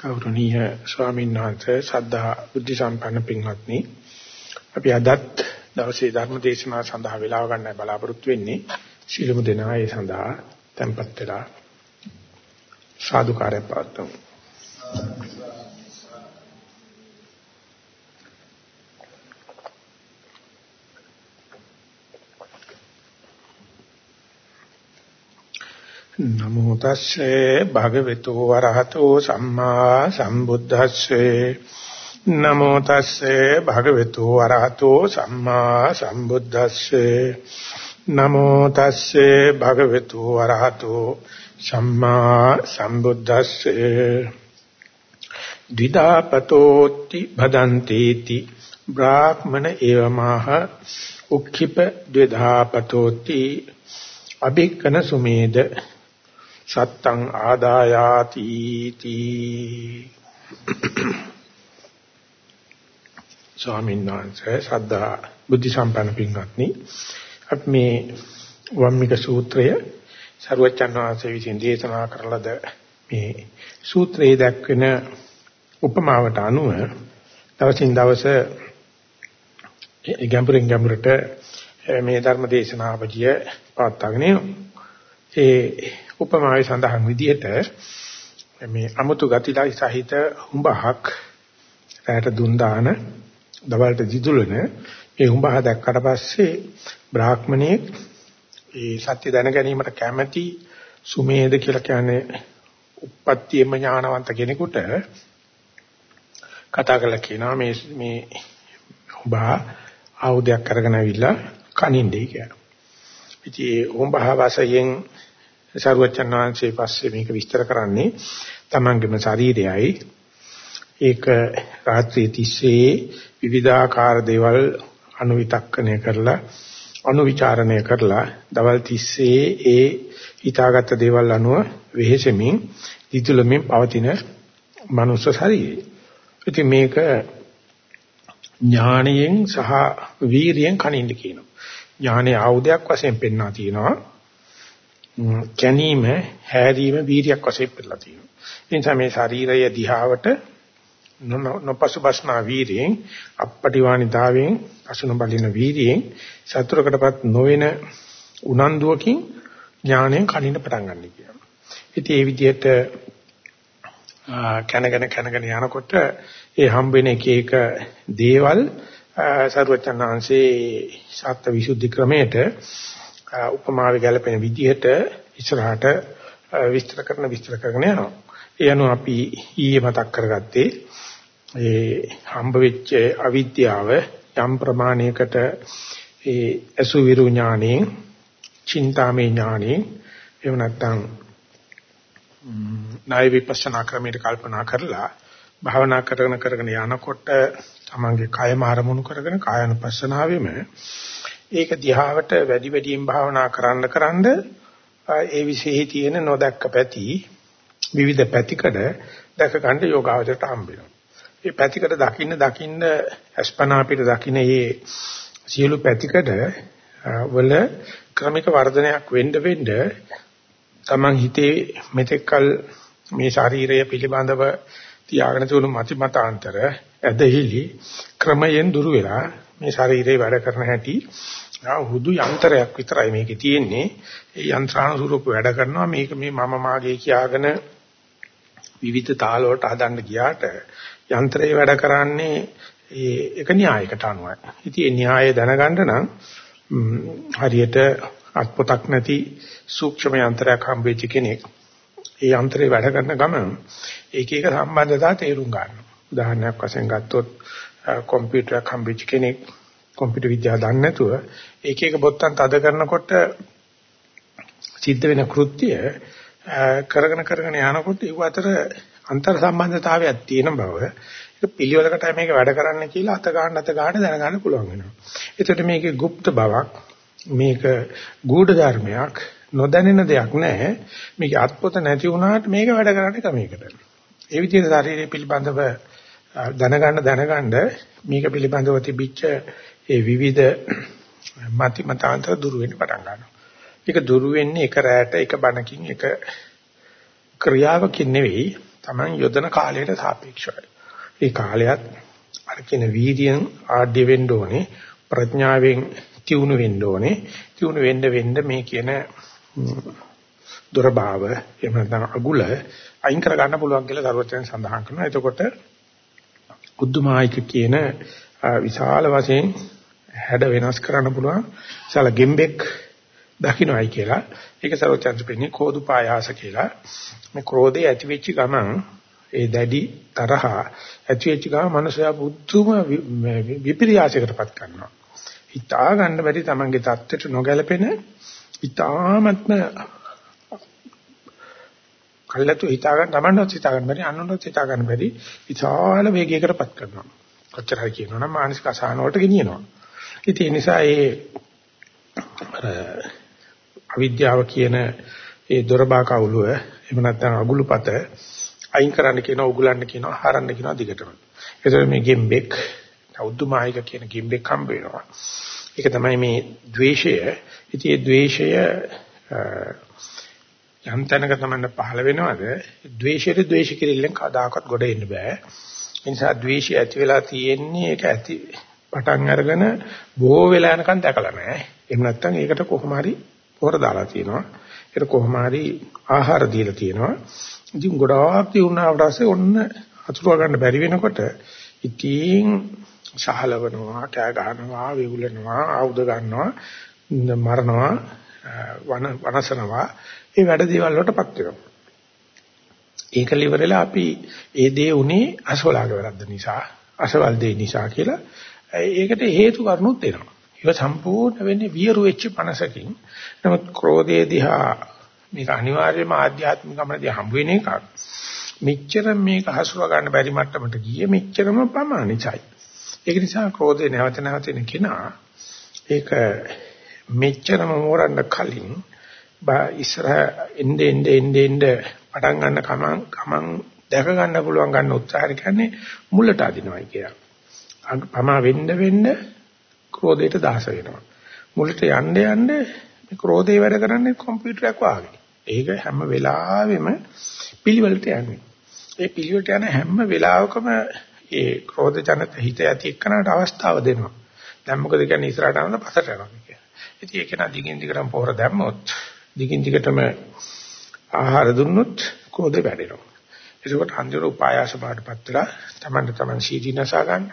ගෞරවනීය ස්වාමීන් වහන්සේ සද්ධා බුද්ධ සම්පන්න පින්වත්නි. අපි අදත් දවසේ ධර්ම දේශනාව සඳහා වේලාව ගන්න බලාපොරොත්තු වෙන්නේ. ශිළුමු දෙනා ඒ සඳහා tempත් වෙලා සාදුකාරය පාත්තුමු නමෝ තස්සේ භගවතු වරහතෝ සම්මා සම්බුද්දස්සේ. නමෝ තස්සේ භගවතු වරහතෝ සම්මා සම්බුද්දස්සේ. නමෝ තස්සේ භගවතු වරහතෝ සම්මා සම්බුද්දස්සේ. ද්විදාපතෝති භදන්තේති. බ්‍රාහ්මන ඒවමහ උක්ඛිප ද්විදාපතෝති අභික්කන සුමේද. සත්තං ආදායාති තී. ස්වාමීන් වහන්සේ සද්ධා බුද්ධ සම්පන්න පින්වත්නි අපි මේ වම්මික සූත්‍රය සරුවචන් වහන්සේ විසින් දේශනා කරලද මේ සූත්‍රයේ දක්වන උපමාවට අනුව දවසින් දවස ගැඹුරින් ගැඹුරට මේ ධර්ම දේශනාවලිය පවත්වාගෙන ඒ උපමාවේ සඳහන් විදිහට මේ අමුතු ගතිලයි සහිත හුඹහක් රැට දුන් දාන දවල්ට දිදුලන ඒ හුඹහ දැක්කට පස්සේ බ්‍රාහ්මණයෙක් ඒ සත්‍ය දැන ගැනීමට කැමැති සුමේද කියලා කියන්නේ උප්පත්තියම ඥානවන්ත කෙනෙකුට කතා කරලා කියනවා මේ මේ හුඹහ ආයුධයක් කරගෙන ආවිල්ලා කනින්නේ කියලා. ඉතින් හුඹහ වාසයෙන් සරුවචන් වහන්සේ පස්සේ මේක විස්තර කරන්නේ තමන්ගේම ශරීරයයි ඒක රාත්‍රියේ තිස්සේ විවිධාකාර දේවල් අනුවිතක්කණය කරලා අනුවිචාරණය කරලා දවල් තිස්සේ ඒ හිතාගත්ත දේවල් අනුව වෙහෙසෙමින් දිතුලමින් පවතින මනුස්ස ශරීරය. ඉතින් මේක ඥාණයෙන් සහ වීරියෙන් කනින්න කියනවා. ඥානයේ ආයුධයක් වශයෙන් පෙන්වා තියෙනවා. කැනීම, හැරීම වීරියක් වශයෙන් පෙන්නලා තියෙනවා. ඒ නිසා මේ ශරීරය දිහාවට නොපසුබස්නා වීරියෙන් අපපටිවාණිතාවෙන් අසුන බලින වීරියෙන් සතුරකටපත් නොවන උනන්දුවකින් ඥාණයෙන් කනින්න පටන් ගන්න කියනවා. ඉතින් මේ විදිහට කනගෙන කනගෙන යනකොට ඒ හම්බ වෙන එක එක දේවල් සරුවචනාංශේ සත්‍ය විසුද්ධි ක්‍රමයට උපමාවේ ගැලපෙන විදිහට ඉස්සරහට විස්තර කරන විස්තර කරගෙන යනවා. ඒ අනුව අපි ඊයේ මතක් කරගත්තේ ඒ හම්බ වෙච්ච අවිද්‍යාව යම් ප්‍රමාණයකට ඒ අසුවිරු ඥානෙන්, චින්තාමේ ඥානෙන් එහෙම නැත්නම් ණය විපස්සනා ක්‍රමයට කල්පනා කරලා භාවනා කරගෙන කරගෙන යනකොට තමන්ගේ කයම ආරමුණු කරගෙන කායනුපස්සනාවෙම ඒක දිහාවට වැඩි වැඩියෙන් භාවනා කරන්න කරන්න ඒ විශේෂයේ තියෙන නොදැක්ක පැති විවිධ පැතිකඩ දැක ගන්න යෝගාවචරයට හම්බ වෙනවා. මේ පැතිකඩ දකින්න දකින්න අස්පනා පිට දකින්න මේ සියලු පැතිකඩ වල ක්‍රමික වර්ධනයක් වෙන්න වෙන්න තමන් හිතේ මෙතෙක්කල් මේ ශාරීරය පිළිබඳව තියාගෙන තිබුණු මති මතාන්තර ඇදහිලි ක්‍රමයෙන් දුර වෙලා මේ ශරීරේ වැඩ කරන හැටි හුදු යන්ත්‍රයක් විතරයි මේකේ තියෙන්නේ. ඒ යන්ත්‍රානුරූප වැඩ කරනවා මේක මේ මම මාගේ කියාගෙන විවිධ තාල වලට හදන්න ගියාට යන්ත්‍රය වැඩ කරන්නේ ඒ එක න්‍යායකට අනුවයි. ඉතින් ඒ න්‍යාය දැනගන්න නම් හරියට අත්පොතක් නැති සූක්ෂම යන්ත්‍රයක් හම්බෙච්ච කෙනෙක් ඒ යන්ත්‍රේ වැඩ කරන ගමන් ඒක එක සම්බන්ධතා තේරුම් ගන්නවා. උදාහරණයක් වශයෙන් ගත්තොත් කම්පියුටරයක් හම්බෙච්ච කෙනෙක් කම්පියුටර් විද්‍යාව දන්නේ නැතුව එක එක බොත්තම් තද කරනකොට සිද්ධ වෙන කෘත්‍ය කරගෙන කරගෙන යනකොට ඒ අතර අන්තර් සම්බන්ධතාවයක් තියෙන බව ඒක පිළිවෙලකට මේක වැඩ කරන්න කියලා අත ගන්න අත ගන්න දැනගන්න පුළුවන් වෙනවා. ඒකට මේකේ গুপ্ত බවක් මේක ගූඪ ධර්මයක් නොදැනෙන දෙයක් නැහැ. මේක අත්පොත නැති වුණාට මේක වැඩ කරන්නේ ක්‍රමයකට. ඒ විදිහට ශරීරය පිළිබඳව දැනගන්න දැනගන්න මේක පිළිබඳව තිබිච්ච ඒ විවිධ මති මතාන්තර දුර වෙන්න පටන් ගන්නවා. ඒක දුර වෙන්නේ එක රැට එක බණකින් එක ක්‍රියාවකින් නෙවෙයි Taman යොදන කාලයට සාපේක්ෂවයි. ඒ කාලයත් අර කියන වීර්යයෙන් ආඩ්‍ය වෙන්න ඕනේ ප්‍රඥාවෙන් තියුණු වෙන්න ඕනේ. තියුණු වෙන්න වෙන්න මේ කියන දොරභාව එහෙම නැත්නම් අගුල අයින් කර ගන්න පුළුවන් කියලා සර්වචයන් සඳහන් කරනවා. එතකොට උද්දුමායික කියන විශාල වශයෙන් හැඩ වෙනස් කරන්න පුළුවන් විශාල ගෙම්බෙක් දකින්නයි කියලා. ඒක සර්වචයන් දෙන්නේ කෝදුපායාස කියලා. මේ ක්‍රෝධය ඇති වෙච්ච ගමන් ඒ දැඩි තරහ ඇති වෙච්ච ගමන් මනුස්සයා බුද්ධම විපිරියාසයකටපත් කරනවා. හිතා ගන්න බැරි තමන්ගේ தත්ත්වයට නොගැලපෙන ඊ타ත්ම කල්ලාතු හිතා ගන්න තමන්නත් හිතා ගන්න බැරි අනුන්වත් හිතා ගන්න බැරි විශාල වේගයකටපත් කරනවා. කොච්චර හරි කියනවා නම් මානසික අසහන වලට ගෙනියනවා. ඉතින් ඒ නිසා ඒ අවිද්‍යාව කියන ඒ දොරබා කවුලුව එහෙම නැත්නම් අගුලුපත අයින් කරන්න කියනවා උගලන්න කියනවා හරන්න කියනවා දිගටම. ඒතර මේ ගෙම්බෙක් උද්දුමායික කියන ගෙම්බෙක් හම්බ වෙනවා. ඒක තමයි මේ द्वේෂය. ඉතින් ඒ द्वේෂය යම් තැනක තමයි පහළ වෙනවද? ද්වේෂයට ද්වේෂ කිරිල්ලෙන් කදාකත් ගොඩ එන්න බෑ. ඒ නිසා ද්වේෂය ඇති වෙලා තියෙන්නේ ඒක ඇති පටන් අරගෙන බොහෝ වෙලා යනකම් දැකලා නැහැ එහෙම නැත්නම් ඒකට කොහොම හරි පොර දාලා තියෙනවා. ඒකට කොහොම හරි ආහාර දීලා තියෙනවා. ඉතින් ගොඩාක් තියුණාට පස්සේ ඔන්න අතුරුව ගන්න බැරි වෙනකොට ඉතින් සහලවනවා කෑ ගහනවා වේගුලනවා ආයුධ ගන්නවා මරනවා වන වනසනවා. ඒ වැඩ දේවල් වලටපත් වෙනවා. ඒක liverලා අපි ඒ දේ උනේ අසවලාගේ වැරද්ද නිසා, අසවල් දේ නිසා කියලා ඒකට හේතු කරුණුත් එනවා. ඒක සම්පූර්ණ වෙන්නේ වියරු වෙච්ච පනසකින්. නමුත් ක්‍රෝධයේ දිහා මේක අනිවාර්යයෙන්ම ආධ්‍යාත්මික ගමනදී හම්බ වෙන එකක්. මෙච්චර මේක හසුර ගන්න බැරි මට්ටමට ගියේ මෙච්චරම ප්‍රමාණිතයි. ඒක නිසා ක්‍රෝධේ නැවත නැවත එන කෙනා ඒක මෙච්චරම මෝරන්න කලින් බා ඉස්සරහ එnde ende ende ende පටන් ගන්න කමං කමං දැක ගන්න පුළුවන් ගන්න උත්සාහය කියන්නේ මුලට අදිනවයි කියලා. පමා වෙන්න වෙන්න ක්‍රෝධයට දහස වෙනවා. මුලට යන්න යන්න මේ ක්‍රෝධේ වැඩ කරන්නේ කම්පියුටරයක් වාගේ. ඒක හැම වෙලාවෙම පිළිවෙලට යන්නේ. ඒ පිළිවෙලට යන හැම වෙලාවකම ඒ ක්‍රෝධ ජනක හිත ඇති එක්කනට අවස්ථාව දෙනවා. දැන් මොකද කියන්නේ ඉස්සරහට යනද පස්සට යනවා කියලා. ඉතින් ඒක නා දිගින් දිගටම පොහොර දැම්මොත් දිගින් දිගටම ආහාර දුන්නොත් ක්‍රෝධය වැඩෙනවා. ඒකෝට හන්දිර උපායාස බාටපත් වෙලා තමන්ට තමන් සීදීනසා ගන්න.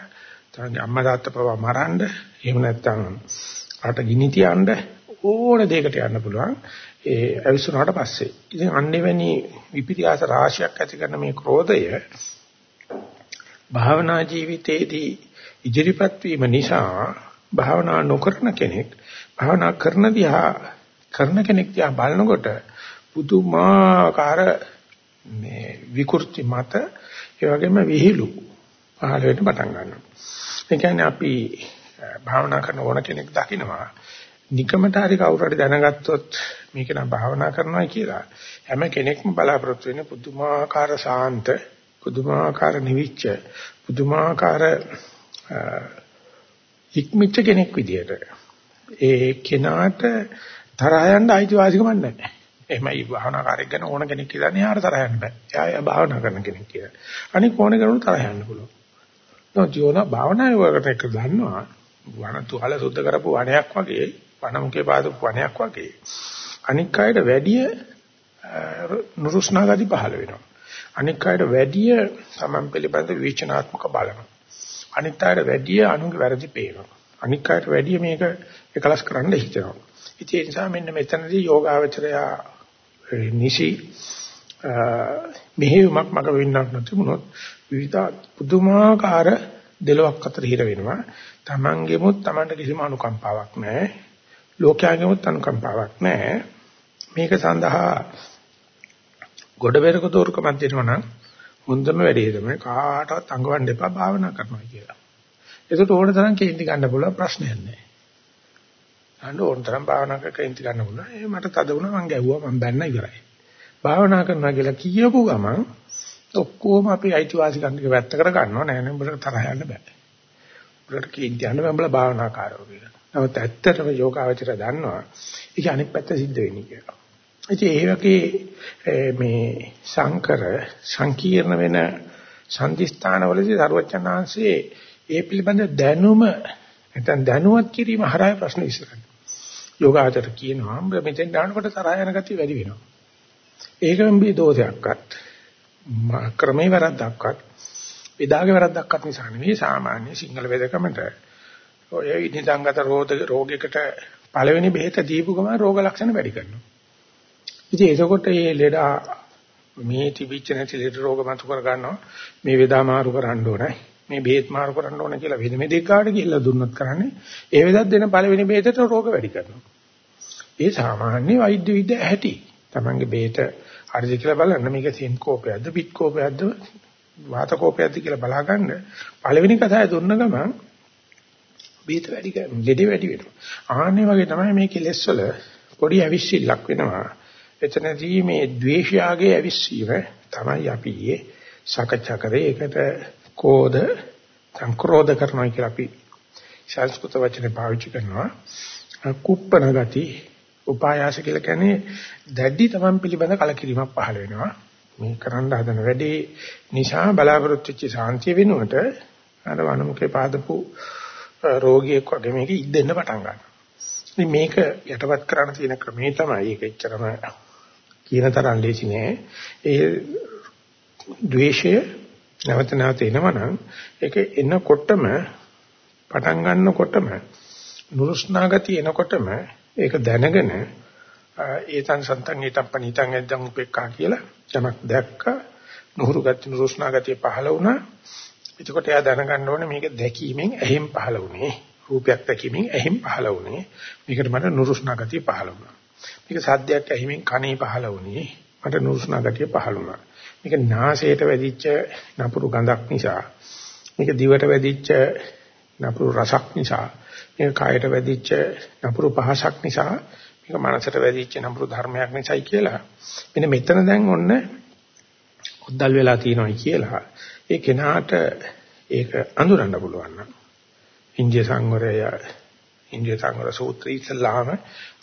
තමන්ගේ අම්මා තාත්තා පවා මරන්න. එහෙම නැත්නම් රට ගිනි තියන්න ඕන දෙයකට යන්න පුළුවන්. ඒ අවිසුනාට පස්සේ. ඉතින් අන්නේවැනි විපිරියාස රාශියක් ඇති කරන මේ ක්‍රෝධය භාවනා ජීවිතයේදී ඉදිරිපත් වීම නිසා භාවනා නොකරන කෙනෙක් භාවනා කරන දිහා කරන කෙනෙක් දිහා බලනකොට පුදුමාකාර මේ විකෘති මත ඒ වගේම විහිළු පහළ වෙන්න පටන් ගන්නවා. ඒ කියන්නේ අපි භාවනා කරන ඕන කෙනෙක් දකිනවා නිකමට හරි කවුරු හරි දැනගත්තොත් මේක නම් භාවනා කරනවා කියලා හැම කෙනෙක්ම බලාපොරොත්තු වෙන්නේ පුදුමාකාර සාන්ත පුදුමාකාර නිවිච්ච පුදුමාකාර ඉක්මිච්ච කෙනෙක් විදියට ඒ කෙනාට තරහ යන්න අයිතිවාසිකමක් නැහැ. එහෙමයි භාවනාකාරයෙක් ගැන ඕන කෙනෙක් කියලා නේ ආර තරහ යන්න බෑ. එයා භාවනා කරන කෙනෙක් කියලා. අනික ඕන කෙනෙකුට තරහ යන්න පුළුවන්. නෝ ජීවන භාවනාවේ වලට එක දන්නවා වණ තුහල සුද්ධ කරපු වණයක් වගේ වණමුකේ පාදපු වණයක් වගේ අනික් අයට වැඩිය නුරුස්නා ගති පහළ වෙනවා. අනික් අයට වැඩිය සමම් පිළිබඳ විචනාත්මක බලනවා. අනිත් අයට වැඩිය අනුගේ වැරදි පේනවා. අනික් අයට වැඩිය මේක එකලස් කරන්න හිතනවා. ඉතින් ඒ නිසා මෙන්න මෙතනදී යෝගාවචරය නිසි මෙහෙයුමක් මග වෙන්නක් නැතිවුණොත් විවිධ පුදුමාකාර දෙලොක් අතර හිර වෙනවා. Tamangeමුත් Tamanට කිසිම අනුකම්පාවක් නැහැ. ලෝකයාගෙමුත් අනුකම්පාවක් නැහැ. මේක සඳහා ගොඩ බෙරක දෝරුකමක් දෙනවා නම් හොඳම වැඩේ තමයි කාටවත් අඟවන්න එපා භාවනා කරනවා කියලා. ඒකට ඕන තරම් කේන්ති ගන්න පුළුවන් ප්‍රශ්නයක් නැහැ. අන්න ඕන තරම් භාවනා කරක කේන්ති ගන්න පුළුවන්. ඒ මට තද වුණා මං ගැව්වා මං බැන්න ඉවරයි. භාවනා කරනවා කියලා කියපු ගමන් ඔක්කොම අපි අයිතිවාසිකම් ටික වැත්තකට ගන්නවා නෑ නෑ උඹට තරහ යන්න බෑ. උඹට කේන්ති යන්න බෑ උඹලා භාවනාකාරයෝ කියලා. නමුත් ඇත්තටම යෝගාවචර දන්නවා ඒක අනිත් පැත්ත සිද්ධ වෙන්නේ කියලා. ඉතින් ඒ වගේ මේ සංකර සංකීර්ණ වෙන සම්දිස්ථානවලදී සරුවචනාංශයේ ඒ පිළිබඳ දැනුම නැත්නම් දැනුවත් කිරීම හරහා ප්‍රශ්න විසඳනවා. යෝගාචර කියනවා මෙතෙන් දානකොට තරහ යන ගතිය වැඩි වෙනවා. ඒකම බී දෝෂයක්වත් ක්‍රමේ වැරද්දක්වත් විදාගේ වැරද්දක්වත් නිසා නෙවෙයි සාමාන්‍ය සිංහල වේදකමට ඔය නිදංගත රෝගයකට පළවෙනි බෙහෙත දීපු ගමන් රෝග ලක්ෂණ වැඩි කරනවා. ඉතින් එතකොට මේ ලෙඩා මේ තිබිච්ච නැති ලෙඩ රෝග මතු කර ගන්නවා මේ වේදා මාරු කරන්න ඕනේ මේ බෙහෙත් මාරු කරන්න ඕනේ කියලා වෙන මේ දෙක කාට කියලා දුන්නත් කරන්නේ ඒ වෙදත් දෙන පළවෙනි බෙහෙතට රෝග වැඩි කරනවා. ඒ සාමාන්‍ය වෛද්‍ය විද්‍යාව ඇති. Tamange බෙහෙත හරිද කියලා බලන්න මේක සින්කෝපයක්ද පිට්කෝපයක්ද වාතකෝපයක්ද කියලා බලාගන්න පළවෙනි කතාවේ දුන්න ගමන් බෙහෙත වැඩි කරනවා ලෙඩ වැඩි වෙනවා. ආන්නේ වගේ තමයි මේ කෙලෙස් වල පොඩි අවිශ්සිල්ලක් වෙනවා. එතනදී මේ ද්වේෂයාගේ අවිස්සීම තමයි අපි ඊයේ සාකච්ඡා කරේ. ඒකට කෝධ සංක්‍රෝධ කරනවා කියලා අපි සංස්කෘත වචනේ පාවිච්චි කරනවා. කුප්පන ගති උපායාස කියලා කියන්නේ දැඩි තමන් පිළිබඳ කලකිරීමක් පහළ වෙනවා. මේ කරන්න හදන වැඩේ නිසා බලාපොරොත්තු වෙච්ච සාන්තිය වෙනුවට අර වනමුකේ පාදපු රෝගියෙක් වගේ මේක ඉද්දෙන්න පටන් ගන්නවා. ඉතින් මේක යටපත් කරන්න තියෙන ක්‍රමේ තමයි ඒක එච්චරම කියන තරම් ලේසි නෑ. ඒ ද්වේෂය නැවත නැවත එනවනම් ඒක එනකොටම පටන් ගන්නකොටම නුරුස්නා ගතිය එනකොටම ඒක දැනගෙන ඒතන් සන්තන් ඊතම් පණිතන් එද්දන් උපේක්ඛා කියලා යමක් දැක්ක. නුහුරු ගති නුරුස්නා ගතිය පහළ වුණා. එතකොට එයා දැනගන්න ඕනේ මේක දැකීමෙන් ඇහෙන් පහළ වුණේ. රූපයක් දැකීමෙන් ඇහෙන් පහළ වුණේ. මේකට මට නුරුස්නා ගතිය පහළ වුණා. මේක සද්දයක් ඇහිමින් කනේ පහළ වුණේ. මට නුරුස්නා ගතිය පහළ වුණා. මේක නාසයට වැදිච්ච නපුරු ගඳක් නිසා මේක දිවට වැදිච්ච නපුරු රසක් නිසා මේක කායට වැදිච්ච නපුරු පහසක් නිසා මේක මනසට වැදිච්ච නපුරු ධර්මයක් නිසායි කියලා. මෙන්න මෙතන දැන් ඔන්න උද්දල් වෙලා තියෙනවායි කියලා. ඒ කෙනාට ඒක අඳුරන්න පුළුවන් නම්. ඉන්දිය සංවරය ඉන්දිය සංවර සූත්‍රය ඉස්සලාම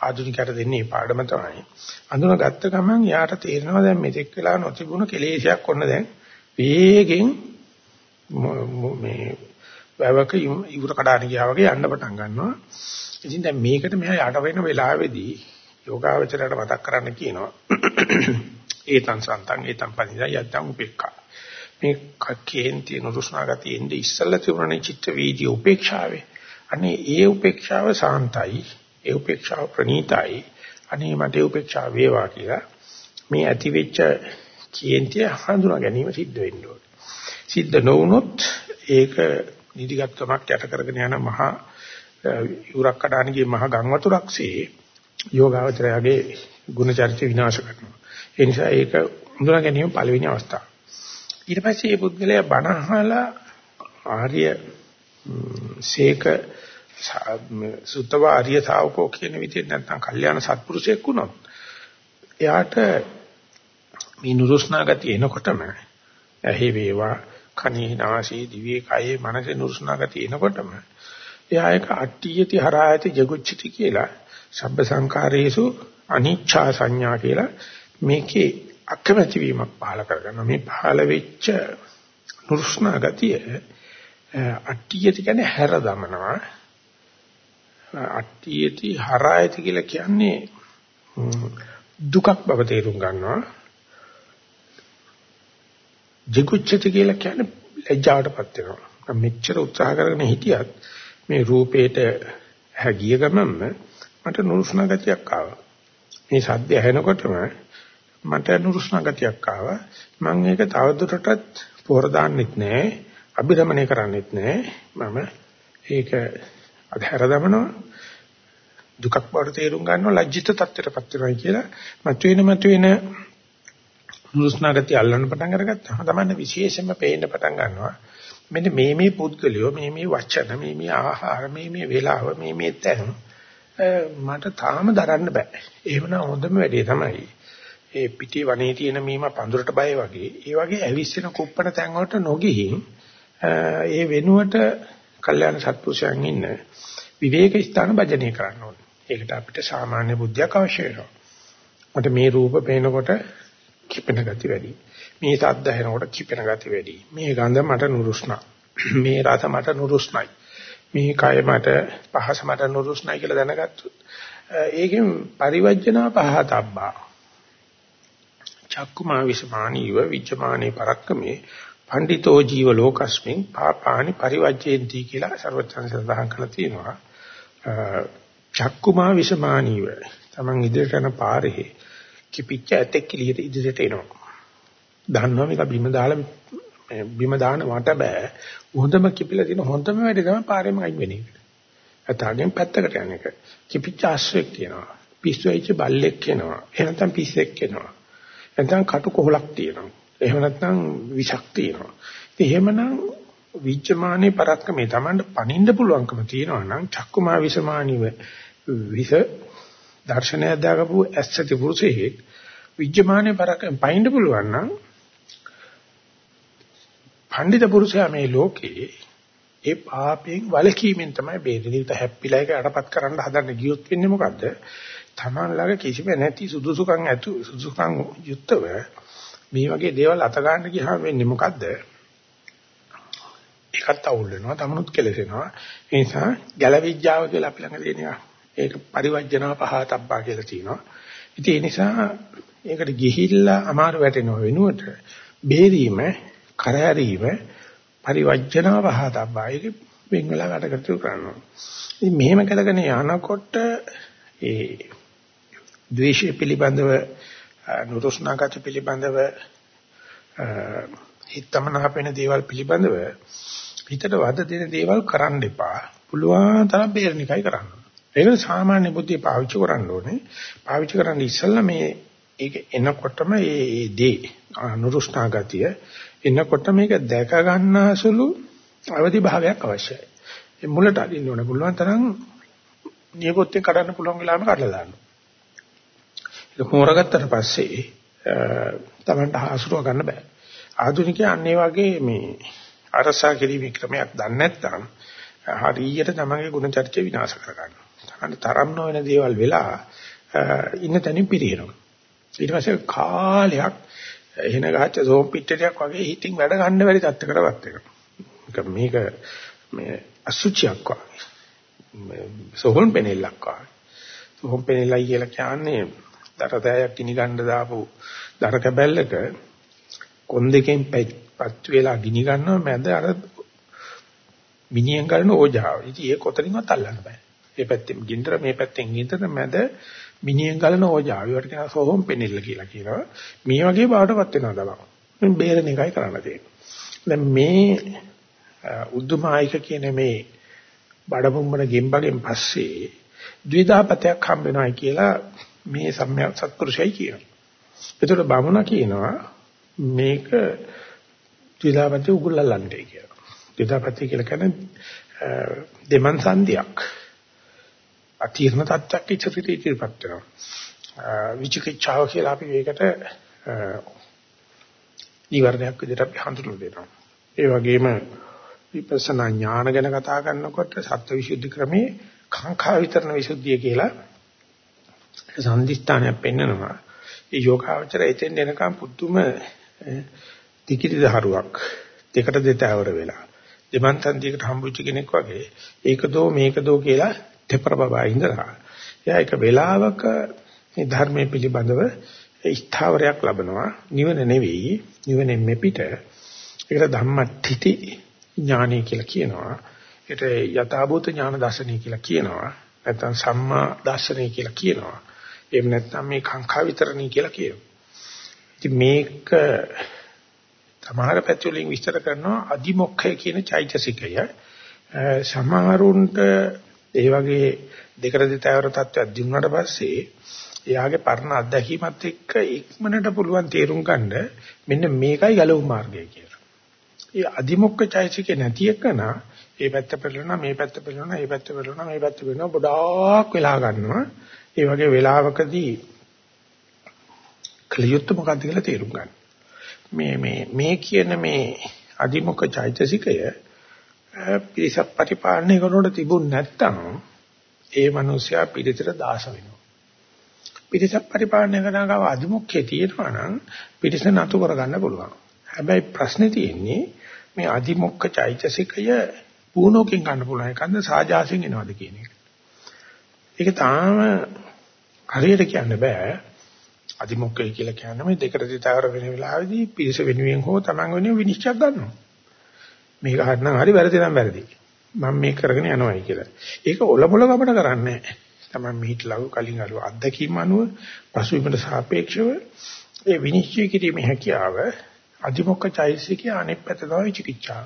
ආධුනිකයට දෙන්නේ පාඩම තමයි අඳුනගත්ත ගමන් යාට තේරෙනවා දැන් මෙතෙක් වෙලා නොතිබුණු කෙලෙසයක් ඔන්න දැන් වේගෙන් මේ වැවක ඉවුර කඩාන ගියා වගේ යන්න පටන් ගන්නවා. ඉතින් දැන් මේකට මෙහා යට වෙන වෙලාවේදී යෝගාවචරයට මතක් කරන්න කියනවා. ඒතං සන්තං ඒතං පනිදා යද්දං උපේක්ඛා. මේ කකේන්ති නුරුස්නා ගතියෙන්ද ඉස්සල්ලා තිබුණනේ චිත්ත වීදී උපේක්ෂාවේ. අනේ ඒ උපේක්ෂාව සාන්තයි. ඒ උපේක්ෂාව ප්‍රණීතයි. අනේ මට උපේක්ෂාව වේවා කියලා මේ ඇති වෙච්ච කේන්තිය හඳුනා ගැනීම සිද්ධ වෙන්න ඕනේ. සිද්ධ නොවුනොත් ඒක නිදිගත්කමක් යට කරගෙන යන මහා යුරක් කඩානගේ මහා ගම් වතුරක්සේ යෝගාවචරයාගේ ගුණ චරිත විනාශ කරනවා. ඒ නිසා ඒක හඳුනා ගැනීම පළවෙනි අවස්ථාව. ඊට පස්සේ මේ පුද්ගලයා බණ අහලා ආර්ය සීක සුත්තව ආර්ය ශාවකෝ කියන විදිහට නැත්නම් කල්යාණ සත්පුරුෂයෙක් වුණොත් එයාට මේ නුරුස්නා ගතිය එනකොටම ඇහි වේවා කනේ නාසයේ දිවේ කයේ මනසේ නුරුස්නා ගතිය එනකොටම එයා එක අට්ඨියති හරායති ජගුච්චති කියලා සබ්බ සංකාරයේසු අනිච්ඡා සංඥා කියලා මේකේ අකමැති වීමක් පහල කරගන්නවා. මේ පහල වෙච්ච නුරුස්නා ගතිය අට්ඨියති කියන්නේ හැර දමනවා අට්ඨියති හරායති කියලා කියන්නේ දුකක් බව තේරුම් ගන්නවා jigucchati කියලා කියන්නේ ලැජ්ජාවටපත් වෙනවා. මෙච්චර උත්සාහ කරගෙන හිටියත් මේ රූපේට හැගිය ගමන්ම මට නුරුස්නා ගතියක් ආවා. මේ සද්ද ඇහෙනකොටම මට නුරුස්නා ගතියක් ආවා. මම ඒක තවදුරටත් පොර දාන්නෙත් නෑ, අභිරමණය කරන්නෙත් නෑ. මම ඒක අධහැර දමනවා. දුකක් බවට තේරුම් ගන්නවා ලැජ්ජිත තත්ත්වයටපත් වෙනවා කියලා මතුවෙන මතුවෙන නුස්නාගතිය අල්ලන්න පටන් අරගත්තාම තමයි විශේෂයෙන්ම පේන්න පටන් ගන්නවා. මෙන්න මේ මේ පුද්ගලයෝ මේ මේ වචන මේ මේ ආහාර මේ මේ වේලාව මේ මේ තැන් මට තාම දරන්න බෑ. එහෙමනම් හොඳම වැඩේ තමයි ඒ පිටි වනේ තියෙන මීම පඳුරට බය වගේ ඒ වගේ ඇවිස්සෙන කුප්පණ තැන් වලට නොගිහින් ඒ වෙනුවට කල්යාණ සත්පුරුෂයන් ඉන්න විවේක ස්ථාන භජනය කරන්න ඕනේ. ඒකට අපිට සාමාන්‍ය බුද්ධියක් අවශ්‍ය වෙනවා. මට මේ රූප පේනකොට කිපෙන ගති වැඩි. මේ ශබ්ද ඇහෙනකොට කිපෙන ගති වැඩි. මේ ගඳ මට නුරුස්නා. මේ රස මට නුරුස්නයි. මේ කය මට පහස මට නුරුස්නයි කියලා දැනගත්තොත් ඒකෙන් පරිවර්ජනා පහතබ්බා. චක්කුමා විසමානීව විජ්ජමානේ පරක්කමේ පඬිතෝ ජීව ලෝකස්මින් පාපානි පරිවර්ජේන්ති කියලා ਸਰවචන් සඳහන් කරලා තියෙනවා. චක්කුමා විසමානීව Taman ඉදිරියට යන පාරේ කිපිච්ච ඇතෙක් එළියට ඉදිරියට එනවා. දන්නවා මේක බිම දාලා බිම දාන්න වට බෑ. හොඳම කිපිලා තියෙන හොඳම වැඩේ තමයි පාරෙම අයින් වෙන එක. අතගෙන් පැත්තකට යන එක. කිපිච්ච ආශ්‍රයක් තියෙනවා. පිස්සු වෙච්ච බල්ලෙක් එනවා. එහෙම නැත්නම් පිස්සෙක් එනවා. නැත්නම් කටු කොහලක් තියෙනවා. එහෙම නැත්නම් විෂක් තියෙනවා. ඉතින් එහෙමනම් විච්ඡමානේ පරක්කමේ Tamanට පනින්න පුළුවන්කම තියෙනවා නම් චක්කුමා විසමානිව විස දර්ශනය දාගපු ඇස්සති පුරුෂයෙක් විඥානේ පරක්කම් පයින්න පුළුවන් නම් පඬිත පුරුෂයා මේ ලෝකේ ඒ පාපයෙන් වළකීමෙන් තමයි බේරෙන්නේ. ඒක හැප්පිලා ඒක අඩපත් කරන්න හදන්න ගියොත් වෙන්නේ මොකද්ද? Taman ළඟ කිසිම නැති සුදුසුකම් ඇතු සුදුසුකම් යුක්තව මේ වගේ දේවල් අත ගන්න ගියාම වෙන්නේ මොකද්ද? ඒකත් අවුල් වෙනවා, තමනුත් කෙලසෙනවා. ඒ නිසා ගැලවිඥාව කියලා අපි ළඟ තියෙනවා. ඒක පරිවර්ජනා පහතබ්බා කියලා තියෙනවා. ඉතින් ඒ නිසා ඒකට ගිහිල්ලා අමාරු වැටෙනව වෙනුවට බේරීම, කරහැරීම පරිවර්ජනා පහතබ්බා. ඒක වෙන් වෙලා වැඩ කරතු කරනවා. ඉතින් මෙහෙම කරගෙන යනකොට ඒ ද්වේෂය පිළිබඳව නුරුස්නාගත පිළිබඳව හිතමනාපෙන දේවල් පිළිබඳව හිතට වද දෙන දේවල් කරන්න එපා. පුළුවන් තරම් බේරණ එකයි කරන්න. ඒක සාමාන්‍ය බුද්ධිය පාවිච්චි කරන්න ඕනේ. පාවිච්චි කරන්න ඉස්සෙල්ලා මේ ඒක එනකොටම මේ දේ නුරුස්නා ගතිය එනකොට මේක දැක ගන්නසුළු අවදි භාවයක් අවශ්‍යයි. ඒ මුලට අදින්න ඕනේ. පුළුවන් තරම් නියපොත්තේ කඩන්න පුළුවන් වෙලාවම කඩලා දාන්න. ඒක හොරගත්තට පස්සේ තමන්ට හසුරුව ගන්න බෑ. ආධුනිකයන් අන්නේ වගේ මේ අරසා කිරීමේ ක්‍රමයක් දන්නේ නැත්නම් හරියට තමන්ගේ ගුණ චර්ච විනාශ කරගන්නවා. තමන්ට තරම් නොවන දේවල් වෙලා ඉන්න තැනින් පිරිනනවා. ඊට පස්සේ කාලයක් එහෙන ගහච්ච සෝම් පිටටයක් වගේ හිතින් වැඩ ගන්න බැරි තත්ත්වයකටපත් වෙනවා. මේක මේ අසුචියක් වගේ. සෝහන් පෙනෙල්ලක් වගේ. සෝහන් පෙනෙල්ලයි කියලා කියන්නේ දරතෑයක් ගිනි ගන්න දාපු දර කැබැල්ලක කොන් දෙකෙන් පත් වෙලා ගිනි ගන්නවා මැද අර මිනිහෙන් කරන ඕජාව. ඉතින් ඒක කොතනින්වත් අල්ලන්න බෑ. මේ පැත්තෙන් ගින්දර මේ පැත්තෙන් ගින්දර මැද මිනිහෙන් ගලන ඕජාව. ඒවට කියනවා සෝහම් පෙනෙල්ල කියලා කියනවා. මේ වගේ බාටපත් වෙනවා තමයි. මේ බේරෙන එකයි කරන්න තියෙන්නේ. දැන් මේ උද්දුමායික කියන මේ බඩමුම්මන ගෙම්බගෙන් පස්සේ ද්විදාපතයක් හම්බ වෙනවා කියලා මේ සම්‍යක් සත්පුරුෂයයි කියනවා. ඒතකොට බමුණ කියනවා මේක ද්විදාපතේ උගුල්ලලන්නේ කියලා. ද්විදාපතේ කියලා කියන්නේ දෙමන් සංදියක්. අතිර්ණ තත්ත්වයක් ඉදිරියට ඉදිරියපත් වෙනවා. විචිකිච්ඡාව කියලා අපි ඒකට ඊවරණයක් විදිහට අපි හඳුන්වලා දෙනවා. ඒ වගේම විපස්සනා ඥාන ගැන කතා කරනකොට සත්‍වවිසුද්ධි ක්‍රමේ කාංකා විතරණ විසුද්ධිය කියලා සම්දිස්ථානයක් පෙන්නනවා. ඒ යෝගාවචර එතෙන් එනකම් පුදුම තිකිරි දහරුවක් දෙකට දෙතවර වෙලා දෙමන්තන් දිගට හම්බුච්ච කෙනෙක් වගේ ඒක දෝ මේක දෝ කියලා තෙපර බබා ඉඳලා. එයා එක වෙලාවක මේ ධර්මයේ පිළිබඳව ස්ථාවරයක් ලබනවා. නිවන නෙවෙයි නිවනෙන් මෙපිට. ඒකට ධම්මට්ඨිති ඥානය කියලා කියනවා. ඒකට යථාභූත ඥාන දර්ශනය කියලා කියනවා. නැත්නම් සම්මා දර්ශනය කියලා කියනවා. එහෙම නැත්නම් මේ කාංකා විතරණී කියලා කියනවා ඉතින් මේක සමහර පැති වලින් විස්තර කරනවා අදිමොක්ඛය කියන චෛතසිකය සමහරුන්ට ඒ වගේ දෙකට දෙතවර තත්ත්වයක් දිනුනට පස්සේ එයාගේ පරණ අත්දැකීමත් එක්ක ඉක්මනට පුළුවන් තේරුම් ගන්න මෙන්න මේකයි ගැලවුම් මාර්ගය කියලා. ඒ අදිමොක්ඛ චෛතසිකේ නැති එකන ඒ පැත්ත පෙරලනවා මේ පැත්ත පෙරලනවා මේ පැත්ත පෙරලනවා මේ පැත්ත පෙරලනවා ගොඩාක් වෙලා ගන්නවා. ඒ වගේ වෙලාවකදී කලියුත් මොකක්ද කියලා තේරුම් ගන්න. මේ මේ මේ කියන මේ අදිමොක්ඛ චෛතසිකය පිරිසක් පරිපාලනය කරනකොට තිබුණ නැත්තම් ඒ මිනිසයා පිළිතර දාස වෙනවා. පිරිස පරිපාලනය කරනකව අදිමුඛ්‍යය තියෙනවා නම් පිරිස නතු කරගන්න පුළුවන්. හැබැයි ප්‍රශ්නේ තියෙන්නේ මේ අදිමුඛ චෛතසිකය පුණෝකින් ගන්න පුළුවන් එකක්ද සාජාසින් එනවද කියන එක. ඒක තාම හරියට කියන්න බෑ. අදිමුඛය කියලා කියන්නේ මේ දෙකට දෙතාවර වෙන වෙලාවෙදී පිරිස වෙනුවෙන් හෝ Taman වෙනුවෙන් විනිශ්චය ගන්නවා. මේක හරිනම් හරි වැරදි නම් වැරදි. මම මේක කරගෙන යනවායි කියලා. ඒක ඔලමුල ගමන කරන්නේ නැහැ. තමයි මීට ලඟු කලින් අර අත්දැකීම් අනුව පසුබිමට සාපේක්ෂව ඒ විනිශ්චය කිරීමේ හැකියාව අධිමොක්ඛ චෛසිකයේ අනෙක් පැත්ත තමයි විචිකිච්ඡාව.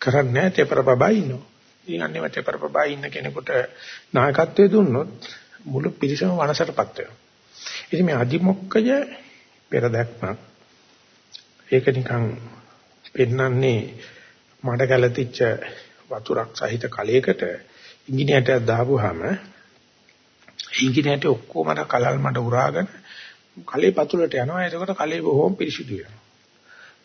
කරන්නේ නැහැ තෙපරපබා ඉන්නවා. ඉතින් අන්නේම තෙපරපබා ඉන්න කෙනෙකුට නායකත්වයේ දුන්නොත් මුළු පිරිසම වනසටපත් වෙනවා. ඉතින් මේ අධිමොක්ඛය පෙර දැක්මක්. ඒක නිකන් පෙන්වන්නේ මඩ කැළතිච්ච වතුරක් සහිත කලයකට ඉංගිනේරට දාපුවාම ඉංගිනේරට ඔක්කොම කලල් මඩ උරාගෙන කලේ පතුලට යනවා. එතකොට කලේ බොහොම පිරිසිදු වෙනවා.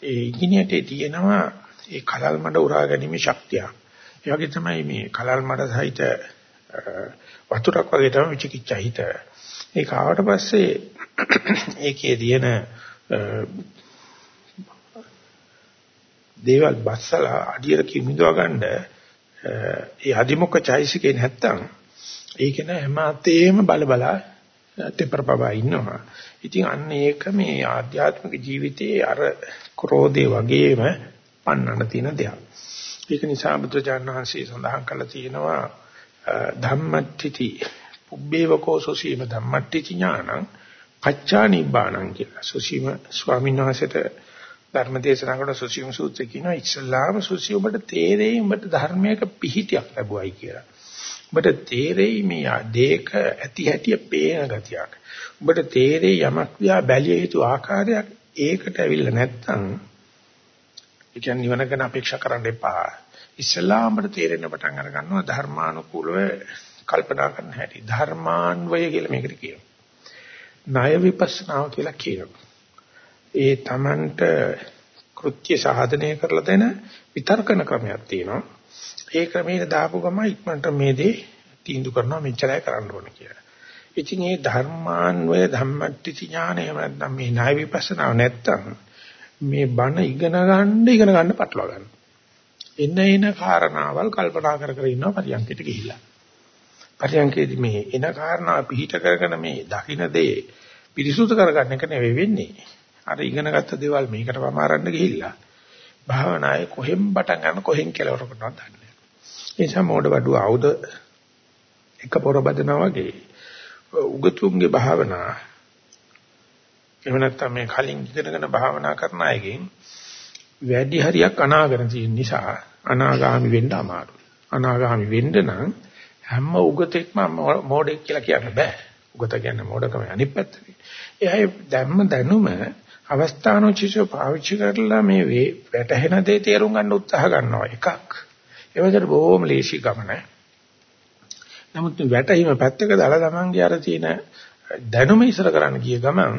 ඒ ඉංගිනේරටේ තියෙනවා ඒ කලල් මඩ උරා ගැනීමේ ශක්තිය. ඒ වගේ තමයි මේ කලල් මඩ සහිත වතුරක් වගේ තමයි විචිකිච්ඡා හිත. ඒක ආවට පස්සේ ඒකේ තියෙන දේවල් බස්සලා අඩියට කිමිදව ගන්න ඒ අදිමොක්ක චෛසිකේ නැත්තම් ඒක නෑ හැම අතේම බල බල තෙපරපවා ඉන්නවා. ඉතින් අන්න ඒක මේ ආධ්‍යාත්මික ජීවිතයේ අර ක්‍රෝධේ වගේම පන්නන තියෙන දෙයක්. ඒක නිසා බුදුජාණන් වහන්සේ සඳහන් කළා තියෙනවා ධම්මට්ඨಿತಿ පුබ්බේවකෝ සොසීම ධම්මට්ඨಿತಿ ඥානං පච්චා නිබ්බාණං කියලා. සොසීම ස්වාමීන් වහන්සේට ධර්ම දේශනා කරන සුසියුම් සූත්‍රය කියනවා ඉස්ලාම සුසිය ඔබට තේරෙයි ඔබට ධර්මයක පිහිටියක් ලැබුවයි කියලා. ඔබට තේරෙයි මේ දේක ඇති හැටිය පේන ගතියක්. ඔබට තේරෙයි යමක් දිහා බැලිය යුතු ආකාරයක් ඒකට ඇවිල්ලා නැත්නම් ඒ කියන්නේ නිවන ගැන අපේක්ෂා කරන්න එපා. ඉස්ලාමයට තේරෙන්න පටන් අර ගන්නවා ධර්මානුකූලව කල්පනා කරන්න හැටි. ධර්මාන්වය කියලා මේකට කියනවා. ණය විපස්සනාව කියලා කියනවා. ඒ Tamanට කෘත්‍ය සාධනය කරලා දෙන විතර්කන ක්‍රමයක් තියෙනවා. ඒ ක්‍රමයට දාපු ගම ඉක්මනට මේ දේ තීන්දුව කරනවා මෙච්චරයි කරන්න ඕනේ කියලා. ඉතින් මේ ධර්මාන්වය ධම්මට්ටි ඥානය නැත්නම් මේ ණය විපස්සනාව නැත්තම් මේ බණ ඉගෙන ගන්න ඉගෙන ගන්න පටලවා ගන්න. එන එන කාරණාවල් කල්පනා කර කර ඉන්නවා පරියන්කයට ගිහිල්ලා. පරියන්කේදී මේ එන කාරණා පිළිහිට කරගෙන මේ දකින්න දේ පිරිසුදු කරගන්න එක නෙවෙයි වෙන්නේ. අර ඉගෙනගත්ත දේවල් මේකට වමාරන්න ගිහිල්ලා භාවනායේ කොහෙන් පටන් ගන්න කොහෙන් කෙලවර කරනවද දන්නේ නැහැ. ඒ නිසා මෝඩ වඩුව ආයුධ එක පොර බදනවා වගේ උගතුන්ගේ භාවනා එහෙම නැත්නම් මේ කලින් ඉගෙනගෙන භාවනා කරන අයගෙන් වැඩි හරියක් අනාගත තියෙන නිසා අනාගාමි වෙන්න අමාරුයි. අනාගාමි වෙන්න නම් හැම උගතෙක්ම මෝඩෙක් කියලා කියන්න බෑ. උගත කියන්නේ මෝඩකම අනිත් පැත්තනේ. එහේ දැම්ම දැනුම අවස්ථානෝචිතව පාවිච්චි කරලා මේ වැටහෙන දේ තේරුම් ගන්න උත්සාහ ගන්නවා එකක්. ඒ වගේට බොහොම ලේසි ගමන. නමුත් වැටීම පැත්තක දාලා තමන්ගේ අර තියෙන දැනුම ඉස්සර කරන්න ගිය ගමන්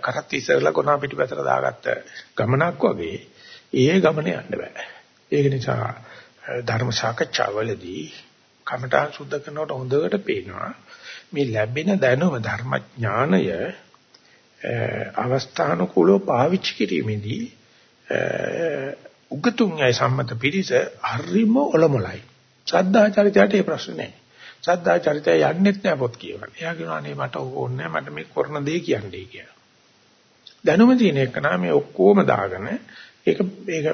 කරත් ඉස්සරලා කොනා පිටිපතට දාගත්ත ගමනක් වගේ ඒ ගමනේ යන්න බෑ. ඒක නිසා ධර්ම සාකච්ඡාවලදී කමඨාන් සුද්ධ කරනකොට හොඳට පේනවා මේ ලැබෙන දැනුම ධර්මඥානය අවස්ථානුකූලව පාවිච්චි කිරීමේදී උගතුන්ගේ සම්මත පිරිස හරිම ඔලොමලයි. ශ්‍රද්ධා චරිතයට ඒ ප්‍රශ්න නැහැ. ශ්‍රද්ධා චරිතය යන්නෙත් නැහැ පොත් කියවන්න. එයා කියනවා නේ මට ඕනේ නැහැ මට මේ කරන දේ කියන්නේ කියලා. දැනුම තියෙන එක නම් මේ ඔක්කොම දාගෙන ඒක ඒක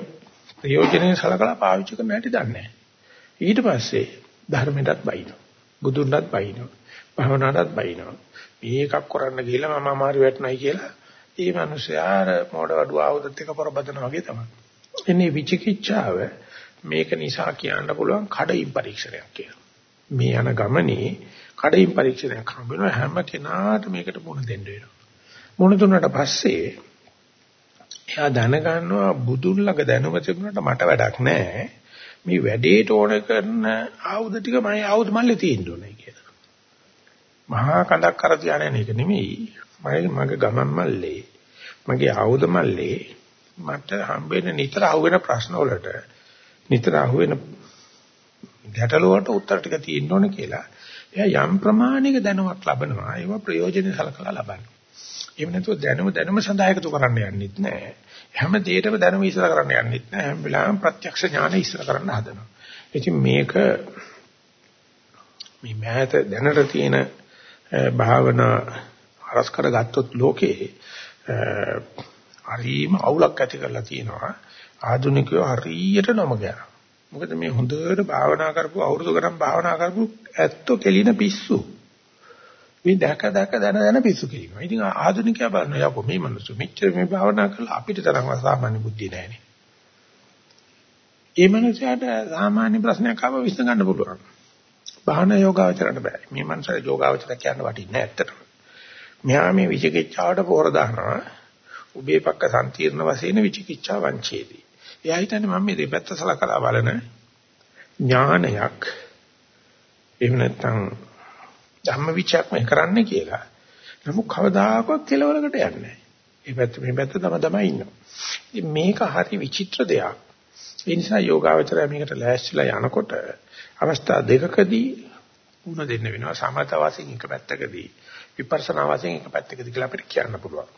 ප්‍රයෝජනෙට සලකලා පාවිච්චි කරන්න හැටි දන්නේ නැහැ. ඊට පස්සේ ධර්මයටත් බයිනවා. බුදුන්වත් බයිනවා. භවනාටත් බයිනවා. මේකක් කරන්න ගිහලා මම අමාරු වැටුණයි කියලා ඒ මිනිස්යාර මොඩ වඩුව ආවුදත් එක පොරබදන වගේ තමයි. එන්නේ විචිකිච්ඡාව මේක නිසා කියන්න පුළුවන් කඩින් පරීක්ෂණයක් කියලා. මේ යන ගමනේ කඩින් පරීක්ෂණයක් හම්බ වෙනවා හැම කෙනාට මේකට මුණ දෙන්න වෙනවා. මුණ දුන්නාට පස්සේ එයා දැනගන්නවා බුදුන් ළඟ දැනුම තිබුණාට මට වැඩක් නැහැ. මේ වැඩේට ඕන කරන ආයුධ ටික මම ආයුධ මල්ලේ තියෙන්න ඕනේ කියලා. මහා කඳක් කර තියාගෙන එක නෙමෙයි මගේ මගේ ගමන් මල්ලේ මගේ ආයුධ මල්ලේ මට හම්බෙන නිතර අහුවෙන ප්‍රශ්න වලට නිතර අහුවෙන ගැටලු වලට උත්තර ටික තියෙන්න ඕනේ කියලා එයා යම් ප්‍රමාණයක දැනුමක් ලබනවා. ඒව ප්‍රයෝජනෙ සලකලා ලබන්නේ. එහෙම නැතුව දැනුම දැනුම සඳහා එකතු කරන්න යන්නෙත් නැහැ. හැම දෙයකම දැනුම ඉස්සර කරන්න යන්නෙත් නැහැ. හැම වෙලාවෙම ප්‍රත්‍යක්ෂ ඥාන ඉස්සර කරන්න හදනවා. ඉතින් මේක මේ මෑත දැනට තියෙන භාවනා අරස් කරගත්තොත් ලෝකේ හරිම අවුලක් ඇති කරලා තියෙනවා. ආධුනිකයෝ හරියට නොමග යනවා. මොකද මේ හොඳට භාවනා කරපු අවුරුදු ගණන් භාවනා කරපු ඇත්තෝ කෙලින පිස්සු. මේ දැක දැක දන දන පිස්සු කෙලිනවා. ඉතින් ආධුනිකයා බලන යකෝ මේ මිනිස්සු මෙච්චර මේ භාවනා කරලා අපිට තරම් සාමාන්‍ය බුද්ධිය නැහැනේ. ඒ මනුස්සයාට සාමාන්‍ය ප්‍රශ්නයක් ආව විසඳ ගන්න පුළුවන්. භාවනා යෝගාවචරයට බෑ. මේ මනුස්සයා යෝගාවචර කියන්න වටින්නේ නැහැ ඇත්තටම. මෙහා මේ විචිකිච්ඡාවට පොර දානවා. උබේ පක්ක සම්තිර්ණ වශයෙන් විචිකිච්ඡා වංචේදී. එයා හිතන්නේ මම මේ දෙපැත්ත සලකලා බලන ඥානයක් එහෙම නැත්නම් ධම්මවිචයක් මේ කරන්නේ කියලා. නමුත් කවදාකවත් කෙලවරකට යන්නේ නැහැ. මේ පැත්ත මේ පැත්ත තම තමයි ඉන්නවා. ඉතින් මේක හරි විචිත්‍ර දෙයක්. ඒ නිසා යෝගාවචරය මේකට ලෑස්තිලා යනකොට අවස්ථා දෙකකදී උණ දෙන්න වෙනවා. සමත වශයෙන් එක පැත්තකදී විපර්සනා වශයෙන් එක පැත්තකදී කියලා අපිට කියන්න පුළුවන්.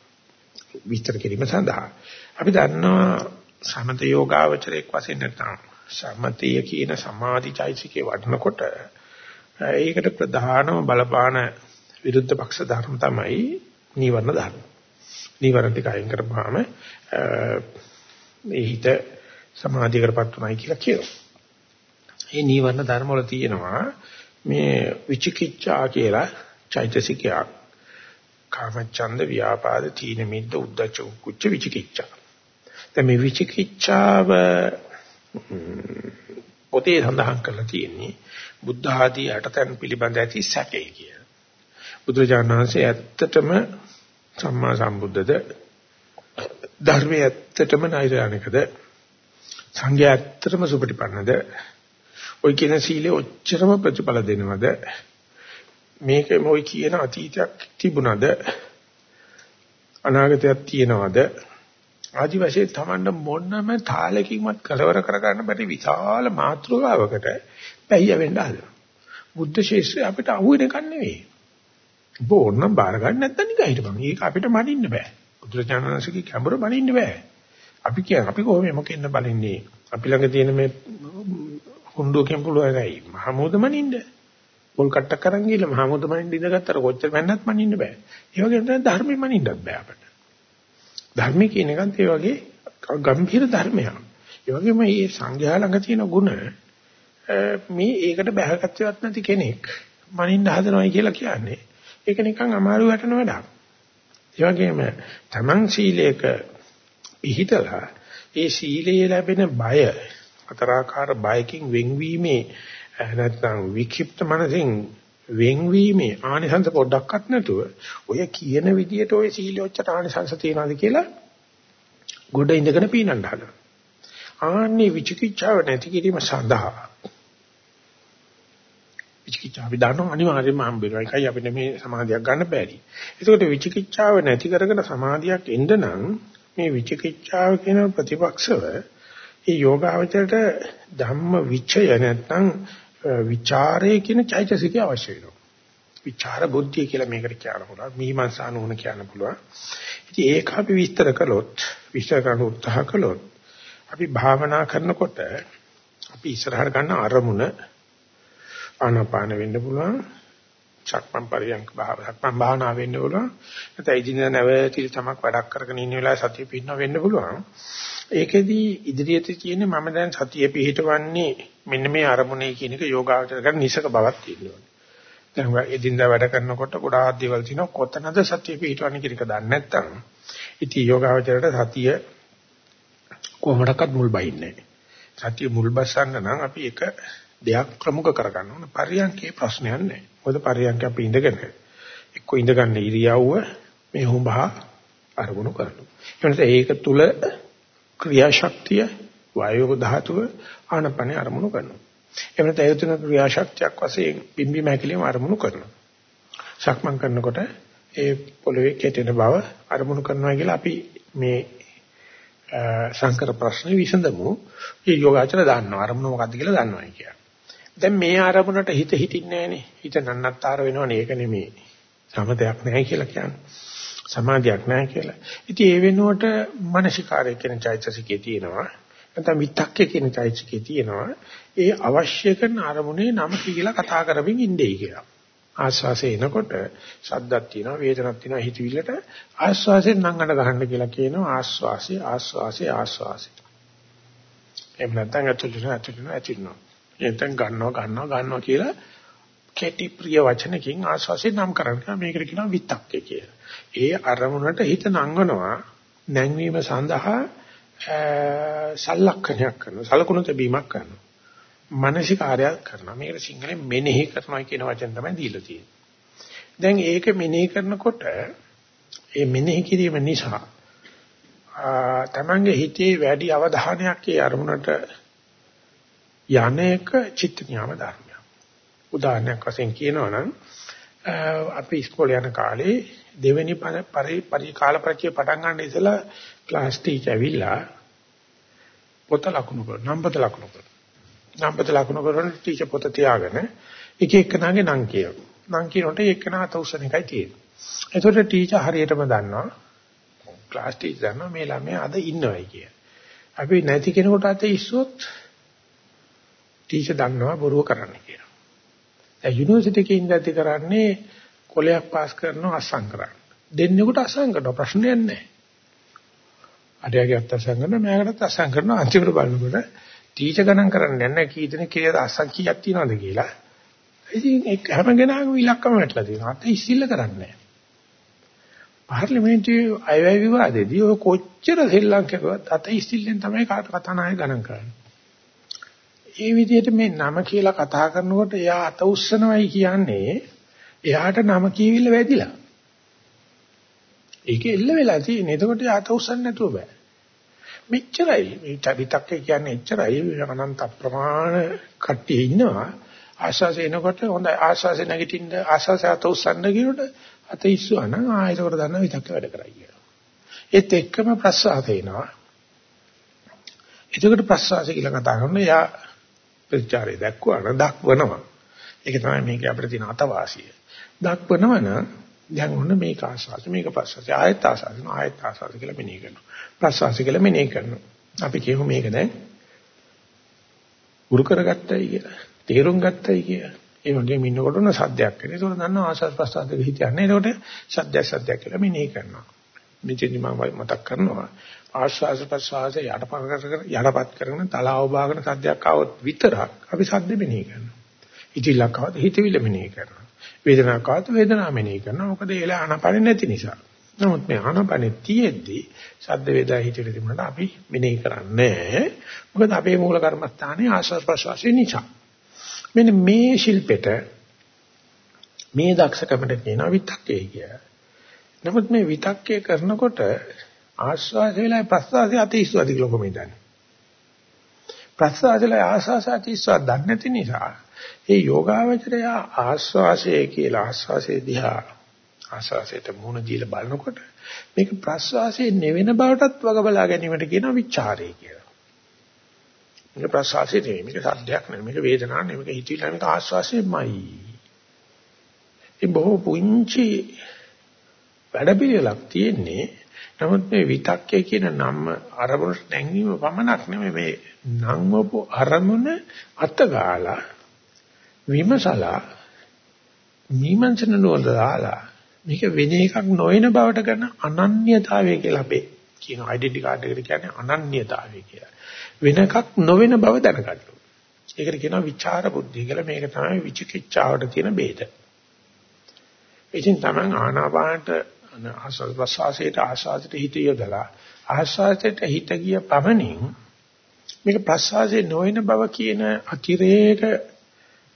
විස්තර කිරීම සඳහා අපි දන්නවා සමත යෝගාවචරයක් වශයෙන් නැත්නම් සමතය කියන සමාධිචෛසිකේ වඩනකොට ඒකට ප්‍රධානම බලපාන විරුද්ධ පක්ෂ ධර්ම තමයි නීවරණ ධර්ම. නීවරණ ටික අයින් කරපුවාම මේ හිත සමාධියකටපත් උනායි කියලා කියනවා. මේ නීවරණ ධර්ම වල තියෙනවා මේ විචිකිච්ඡා කියලා චෛතසිකයක්. කාමච්ඡන්ද ව්‍යාපාද තීන මිද්ද උද්ධච්ච කුච්ච විචිකිච්ඡා. දැන් මේ විචිකිච්ඡාව පොතේ සඳහන් කරලා තියෙන්නේ බුද්ධ ආදී අටතන් පිළිබඳ ඇති සැකේ කිය. බුදුරජාණන් වහන්සේ ඇත්තටම සම්මා සම්බුද්ධද ධර්මයේ ඇත්තටම නෛර්යානිකද සංඝයා ඇත්තටම සුපටිපන්නද ඔය කියන සීලේ ඔච්චරම ප්‍රතිඵල දෙනවද මේක මොයි කියන අතීතයක් තිබුණද අනාගතයක් තියෙනවද ආදි වශයෙන් තමන්න මොනම තාලකින්වත් කලවර කරගන්න බැරි විශාල මාත්‍රකාවකට පැහැය වෙන්න හදනවා. බුද්ධ ශේෂ්ත්‍රය අපිට අහුවෙන එකක් නෙවෙයි. ඔබ ඕනම් බාර ගන්න නැත්නම් නිකන් හිටපන්. ඒක අපිට මනින්න බෑ. බුදුරජාණන්සේගේ කැඹුර මනින්න බෑ. අපි කියන්නේ අපි කොහොම මොකෙන්ද බලන්නේ? අපි ළඟ තියෙන මේ හුඬුවකින් පුළුවන්යි. මහමෝද මනින්න. පොල් කට්ටක් කරන් ගිහලා මහමෝද මනින්න ඉඳගත්තර කොච්චර මැන්නත් මනින්න බෑ. ඒ වගේම තමයි ධර්මෙ මනින්නත් බෑ අපිට. ධර්මයේ කියන එකත් ඒ වගේ ගම්භීර ධර්මයක්. ඒ වගේම මේ සංඝයා ළඟ තියෙන ಗುಣ මේ ඒකට බහැගත්තවත් නැති කෙනෙක් මනින්න හදනවයි කියලා කියන්නේ ඒක නිකන් අමාරු වැටෙන වැඩක්. ඒ වගේම තමන් සීලයක පිහිටලා ඒ සීලයේ ලැබෙන බය අතරාකාර බයකින් වෙන්වීමේ නැත්නම් වික්ෂිප්ත මනසින් වෙන්වීමේ ආනිසංස පොඩ්ඩක්වත් නැතුව ඔය කියන විදිහට ඔය සීලොච්චට ආනිසංස තියනවාද කියලා ගොඩ ඉඳගෙන පීනන්න හදනවා. ආන්නේ විචිකිච්ඡාව නැති කිරීම සඳහා විචිකිච්ඡාව විදානෝ අනිවාර්යයෙන්ම හම්බෙනවා. ඒකයි අපිට මේ සමාධියක් ගන්න බැරි. ඒකට විචිකිච්ඡාව නැති කරගෙන සමාධියක් එන්න නම් මේ විචිකිච්ඡාව කියන ප්‍රතිපක්ෂව ඒ යෝගාවචරයට ධම්ම විචය නැත්නම් විචාරය කියන චෛතසිකය අවශ්‍ය වෙනවා. විචාර බුද්ධිය කියලා මේකට කියන්න පුළුවන්. මීමන්සා නුවණ කියන්න පුළුවන්. ඉතින් ඒක අපි විස්තර කළොත්, විස්තර කරන්න උත්සාහ කළොත්, අපි භාවනා කරනකොට අපි ඉස්සරහට ගන්න අරමුණ ආනාපාන වෙන්න පුළුවන්. චක්මන් පරියන්ක භාවනාවක් භාවනා වෙන්න පුළුවන්. නැත්නම් ඉදින නැවතිලි තමක් වැඩක් කරගෙන ඉන්න වෙලාවේ සතිය පින්න වෙන්න පුළුවන්. ඒකෙදී ඉදිරියට තියෙන්නේ මම දැන් සතිය පිහිටවන්නේ මෙන්න මේ අරමුණේ කියන එක යෝගාවචර කරන නිසක බවක් තියෙනවා. දැන් එදින්දා වැඩ කරනකොට ගොඩාක් දේවල් තියෙනවා කොතනද සතිය පිහිටවන්නේ කියන එක දන්නේ නැත්නම් ඉතින් යෝගාවචරයට සතිය කොහොමඩක්වත් මුල් බයින්නේ සතිය මුල් බස්සන්න නම් අපි එක දෙයක් ප්‍රමුඛ කරගන්න ඕන පරියන්කේ ප්‍රශ්නයක් නැහැ. මොකද පරියන්ක අපි ඉඳගෙන එක්ක ඉඳගන්න ඉරියව්ව මේ හුඹහා අරමුණු කරනවා. ඒක තුල ක්‍රියාශක්තිය වායෝග ධාතුව ආනපනේ අරමුණු කරනවා. එහෙම නැත්නම් ඒ තුන ක්‍රියාශක්තියක් වශයෙන් බිම්බි මහැකිලිම අරමුණු කරනවා. සක්මන් කරනකොට ඒ පොළවේ කෙටෙන බව අරමුණු කරනවා කියලා අපි මේ සංකර ප්‍රශ්නේ විසඳමු. මේ යෝගාචර දන්නවා අරමුණ මොකද්ද කියලා දන්නවා කියන්නේ. දැන් මේ ආරමුණට හිත හිටින්නේ නැහනේ. හිත නන්නත්තර වෙනවනේ ඒක නෙමෙයි. සමතයක් නැහැ කියලා කියන්නේ. සමාධියක් නැහැ කියලා. ඉතින් ඒ වෙනුවට මානසිකාරය කියන චෛතසිකේ තියෙනවා. නැත්නම් විතක්කේ කියන චෛතසිකේ තියෙනවා. ඒ අවශ්‍ය කරන අරමුණේ නම කියලා කතා කරමින් ඉන්නේ කියලා. ආස්වාසේ එනකොට ශබ්දක් තියෙනවා වේදනක් තියෙනවා හිතවිල්ලට ආස්වාසයෙන් නංගන ගහන්න කියලා කියනවා ආස්වාසේ ආස්වාසේ ආස්වාසේ. එහෙම නැත්නම් ඇතුළේ ඇතුළේ ඇතුළේ. එතෙන් ගන්නවා ගන්නවා ගන්නවා කියලා කෙටි ප්‍රිය වචනකින් ආස්වාසේ නම් කරන්නේ මේකට කියනවා විතක්කේ කියලා. ඒ අරමුණට හිත නංගනවා නැංවීම සඳහා සලක්ෂණයක් කරනවා සලකුණු තැබීමක් කරනවා. මානසිකාරයක් කරනවා. මේකට සිංහලෙන් මෙනෙහි කරනවා කියන වචන තමයි දීලා තියෙන්නේ. දැන් ඒක මෙනෙහි කරනකොට ඒ මෙනෙහි කිරීම නිසා තමන්ගේ හිතේ වැඩි අවධානයක් ඒ අරමුණට යන්නේක චිත්ත ඥාන ධර්මයක් උදාහරණයක් වශයෙන් කියනවනම් අපි ඉස්කෝලේ යන කාලේ දෙවෙනි පරි පරි කාල පරිචය පටන් ගන්න ඉස්සලා ක්ලාස් ටීචර් ඇවිල්ලා පොත ලකුණු කරනවා නම් පොත ලකුණු කරනවා නම් පොත ලකුණු කරන ටීචර් පොත තියාගෙන එක එකනාගේ නම් කියනවා නම් කියනකොට එකනා අත උස්සන එකයි තියෙන්නේ එතකොට ටීචර් හරියටම දන්නවා ක්ලාස් ටීචර් දන්නවා මේ ළමයා අද ඉන්නවයි කිය. අපි නැති කෙනෙකුට අත ඉස්සොත් ටීචර් දන්නවා බොරුව කරන්න කියලා. දැන් යුනිවර්සිටි එකේ ඉඳලා කරන්නේ කොලයක් පාස් කරනවා අස්සම් කරන්න. දෙන්නෙකුට අස්සම් කරනවා ප්‍රශ්නයක් නැහැ. අරයාගේ අස්සම් කරනවා මෑගටත් අස්සම් කරනවා අන්තිමට බලනකොට ටීචර් ගණන් කරන්නේ නැහැ කී දෙනෙක් කියලා අස්සම් කීයක් තියනවද කියලා. ඉතින් හැම කෙනාගේම ඉලක්කම වැටලා තියෙනවා. අත ඉස්සිල්ල කරන්නේ නැහැ. පාර්ලිමේන්තුවේ අයවැය විවාදයේදී ඔය කොච්චර සෙල්ලම් කරුවත් අත ඉස්සිල්ලෙන් තමයි කතානාය ගණන් කරන්නේ. ඒ විදිහට මේ නම කියලා කතා කරනකොට එයා අත උස්සනවයි කියන්නේ එයාට නම කියවිල්ල වැදිලා. ඒක එල්ල වෙලා තියෙන. එතකොට අත උස්සන්න නැතුව බෑ. මෙච්චරයි. මේ විතක්කේ කියන්නේ එච්චරයි. අනන්ත ප්‍රමාණ කට්ටිය ඉන්නවා. ආශාස එනකොට හොඳ ආශාස නැගිටින්න ආශාස අත උස්සන්න කියනකොට අත ඉස්සුවා නම් ආයෙකට දන්න විතක්ක වැඩ කරයි කියලා. ඒත් එක්කම ප්‍රසආස එනවා. එතකොට ප්‍රසආස කියලා කතා කරනවා. එයා ප්‍රචාරය දක්වන දක්වනවා. ඒක තමයි මේක අපිට තියෙන අතවාසිය. දක්වනවනම් දැන් ඔන්න මේක ආස්වාද මේක ප්‍රසවාස ආයත ආස්වාද ආයත ආස්වාද කියලා මෙනෙහි කරනවා ප්‍රසවාස කියලා මෙනෙහි කරනවා අපි කියමු මේක දැන් උරු කරගත්තයි කියලා තේරුම් ගත්තයි කියලා ඒ වගේම ඉන්නකොට උන සද්දයක් එන. ඒකෝර දන්නවා ආස්වාද ප්‍රසවාස දෙක හිතන්නේ. ඒකෝට සද්දයක් සද්දයක් කියලා මෙනෙහි කරනවා. මෙතෙන්දි මම මතක් කරනවා ආස්වාද ප්‍රසවාස යටපත් යටපත් කරගෙන තලාව බාගෙන සද්දයක් ආවොත් විතරක් අපි සද්ද මෙනෙහි කරනවා. ඉතිලක් ආවොත් හිතවිල්ල මෙනෙහි කරනවා. වේදනාවක් ආවොත් වේදනාව මෙනෙහි කරනවා. මොකද ඒල ආනපනෙ නැති නිසා. නමුත් මේ ආනපනෙ තියෙද්දි සද්ද වේදනා හිතේ තිබුණාට අපි මෙනෙහි කරන්නේ මොකද අපේ මූල කර්මස්ථානේ ආශ්වාස ප්‍රශ්වාසයේ නිසා. මෙන්න මේ ශිල්පෙට මේ දක්ෂකමට කියන විතක්කේ කිය. නමුත් මේ විතක්කේ කරනකොට ආශ්වාස වේලාවේ ප්‍රශ්වාසයේ අතිස්වාද කියලා කොහොමද ප්‍රශ්වාසයේ ආශ්වාස අතිස්වාද දන්නේ නැති නිසා ඒ යෝගාවචරය ආස්වාසය කියලා ආස්වාසයේ දිහා ආස්වාසයට මුණ දීලා බලනකොට මේක ප්‍රස්වාසයේ නෙවෙන බවටත් වග බලා ගැනීමට කියනවා විචාරය කියලා. මේක ප්‍රස්වාසයේ නෙවෙයි මේක සද්දයක් නෙවෙයි මේක වේදනාවක් නෙවෙයි මේක හිතවිලා මේක ආස්වාසයමයි. ඒ බොහෝ පුංචි වැඩපිළිවෙලක් තියෙන්නේ නමුත් මේ විතක්කේ කියන නම අරමුණට නැංවීම පමණක් නෙමෙයි මේ නම්වපු අරමුණ අතගාලා විමසලා මීමන්සන නෝදාලා මේක වෙන එකක් නොවන බවට කරන අනන්‍යතාවය කියලා අපේ කියන ඩෙන්ටිටි කාඩ් එකට කියන්නේ අනන්‍යතාවය කියලා. වෙන එකක් නොවන බව දැනගන්න. ඒකට කියනවා විචාර බුද්ධිය කියලා. මේක තමයි විචිකිච්ඡාවට තියෙන බේද. ඉතින් තමයි ආනාපානට ආස්වාද ප්‍රසආසයට ආස්වාදයට හිත යොදලා ආස්වාදයට හිත ගිය පමණින් මේක ප්‍රසආසයේ නොවන බව කියන අතිරේක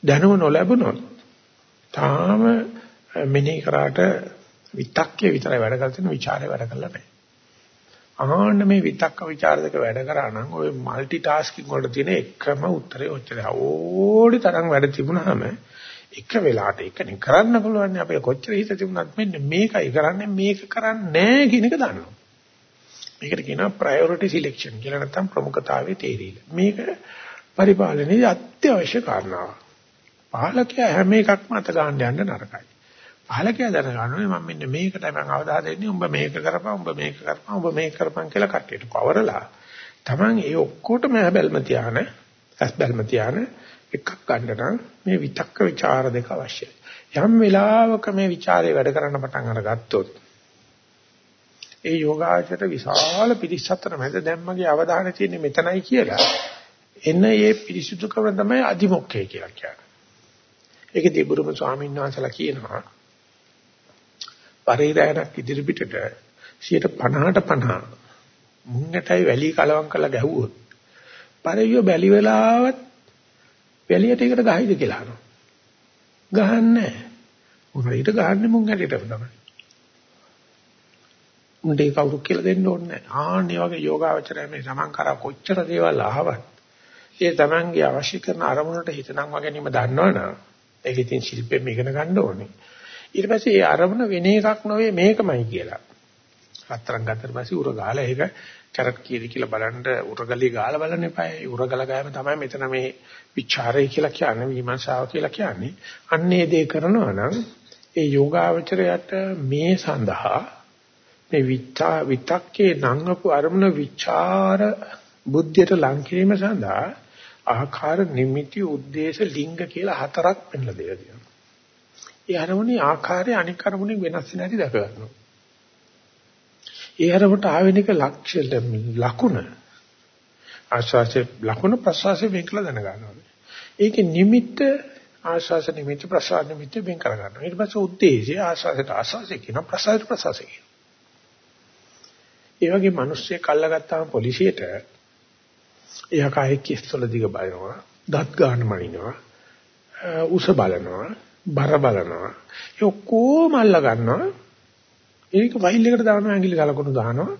දැනුම නොලැබුණොත් තාම මෙනෙහි කරාට විතක්කේ විතරයි වැඩ කරගෙන ਵਿਚාරේ වැඩ කරලා නැහැ. ආන්න මේ විතක්ක ਵਿਚාර දෙක වැඩ කරා නම් ওই মালටි ටාස්කින් වලට තියෙන එකම උත්තරේ ඔච්චරයි. ඕඩි තරම් වැඩ තිබුණාම එක වෙලාවට එකනේ කරන්න පුළුවන් අපේ කොච්චර හිත තිබුණත් මෙන්න මේකයි කරන්නේ මේක කරන්නේ නැහැ කියන එක දන්නවා. මේකට කියනවා ප්‍රයොරිටි සිලෙක්ෂන් කියලා නැත්නම් ප්‍රමුඛතාවයේ තේරීම. මේක පරිපාලනයේ අත්‍යවශ්‍ය කාරණාවක්. පාලකයා හැම එකක්ම අත ගන්න යන්න නරකයි. පාලකයා දැනගන්නවා මම මෙන්න මේකටයි මම අවධානය දෙන්නේ උඹ මේක කරපන් උඹ මේක කරපන් උඹ මේක කරපන් කියලා කට්ටියට පවරලා Taman ඒ ඔක්කොටම හැබැල්ම තියාන ඇස්බැල්ම තියාන එකක් ගන්න නම් මේ විතක්ක ਵਿਚාර දෙක අවශ්‍යයි. යම් වෙලාවක මේ ਵਿਚාරේ වැඩ කරන්න පටන් අරගත්තොත් ඒ යෝගාචරයට විශාල පිරිසතර මැද දැම්මගේ අවධානය තියෙන්නේ මෙතනයි කියලා එන ඒ පිරිසුදුකම තමයි අදිමොක්කය කියලා කියන්නේ. ඒක දිබුරුම ස්වාමීන් වහන්සේලා කියනවා. පරිරායනක් ඉදිරි පිටට 50ට 50 මුන්නටයි වැලි කලවම් කරලා ගැහුවොත් පරිවිය බැලි වෙලාවත් වැලියට ඒකට ගහයිද කියලා අහනවා. ගහන්නේ නැහැ. උරයිට ගහන්නේ මුංගටට තමයි. උන්ට ඒක කවුරු කියලා දෙන්න ඕනේ නැහැ. ආන්නේ වගේ යෝගාවචරය මේ සමන් කරා කොච්චර දේවල් අහවත් ඒ තමන්ගේ අවශ්‍ය කරන අරමුණට හිත නංව ගැනීම දන්නවනම් ඒක ඉතින් ශිල්පයෙන් ඉගෙන ගන්න ඕනේ. ඊට පස්සේ ඒ අරමුණ වෙන එකක් නෙවෙයි මේකමයි කියලා. රත්තරන් ගත්තට පස්සේ උර ගාලා ඒක කැරට් කීයද කියලා බලන්න උරගලිය ගාලා බලන්න එපා. ඒ උරගල ගෑම තමයි මෙතන මේ විචාරය කියලා කියන්නේ විමර්ශාව කියලා කියන්නේ. අන්නේ දේ කරනවා නම් ඒ යෝගාවචරයට මේ සඳහා මේ විචා විතක්කේ නංගපු අරමුණ විචාර බුද්ධියට ලං කිරීම සඳහා ආකාර නිමිති උද්දේශ ලිංග කියලා හතරක් පෙන්ලා දෙලා තියෙනවා. ඒ අරමුණේ ආකාරය අනික් අරමුණෙන් වෙනස් වෙන හැටි දැක ගන්නවා. ඒ අරමුණට ආවෙනික ලක්ෂ්‍ය ලකුණ ආශාසයේ ලකුණ ප්‍රසවාසයේ වෙන් කළ දැන ගන්නවා. ඒකේ නිමිත්ත ආශාස නිමිත්ත ප්‍රසවාස නිමිත්ත වෙන් කර ගන්නවා. ඊට පස්සේ උද්දේශය ආශාසයට ආශාසය කියන ප්‍රසාර ප්‍රසාසය කියන. ඒ වගේ මිනිස්සෙක් අල්ලගත්තාම පොලිසියට එයා කායේ කිස්තොල දිග බලනවා, දත් ගන්න මනිනවා, උස බලනවා, බර බලනවා. ඒ ඔක්කොම අල්ල ගන්නවා. ඒක ෆයිල් එකට දානවා ඇඟිලි ගලකුණු දානවා.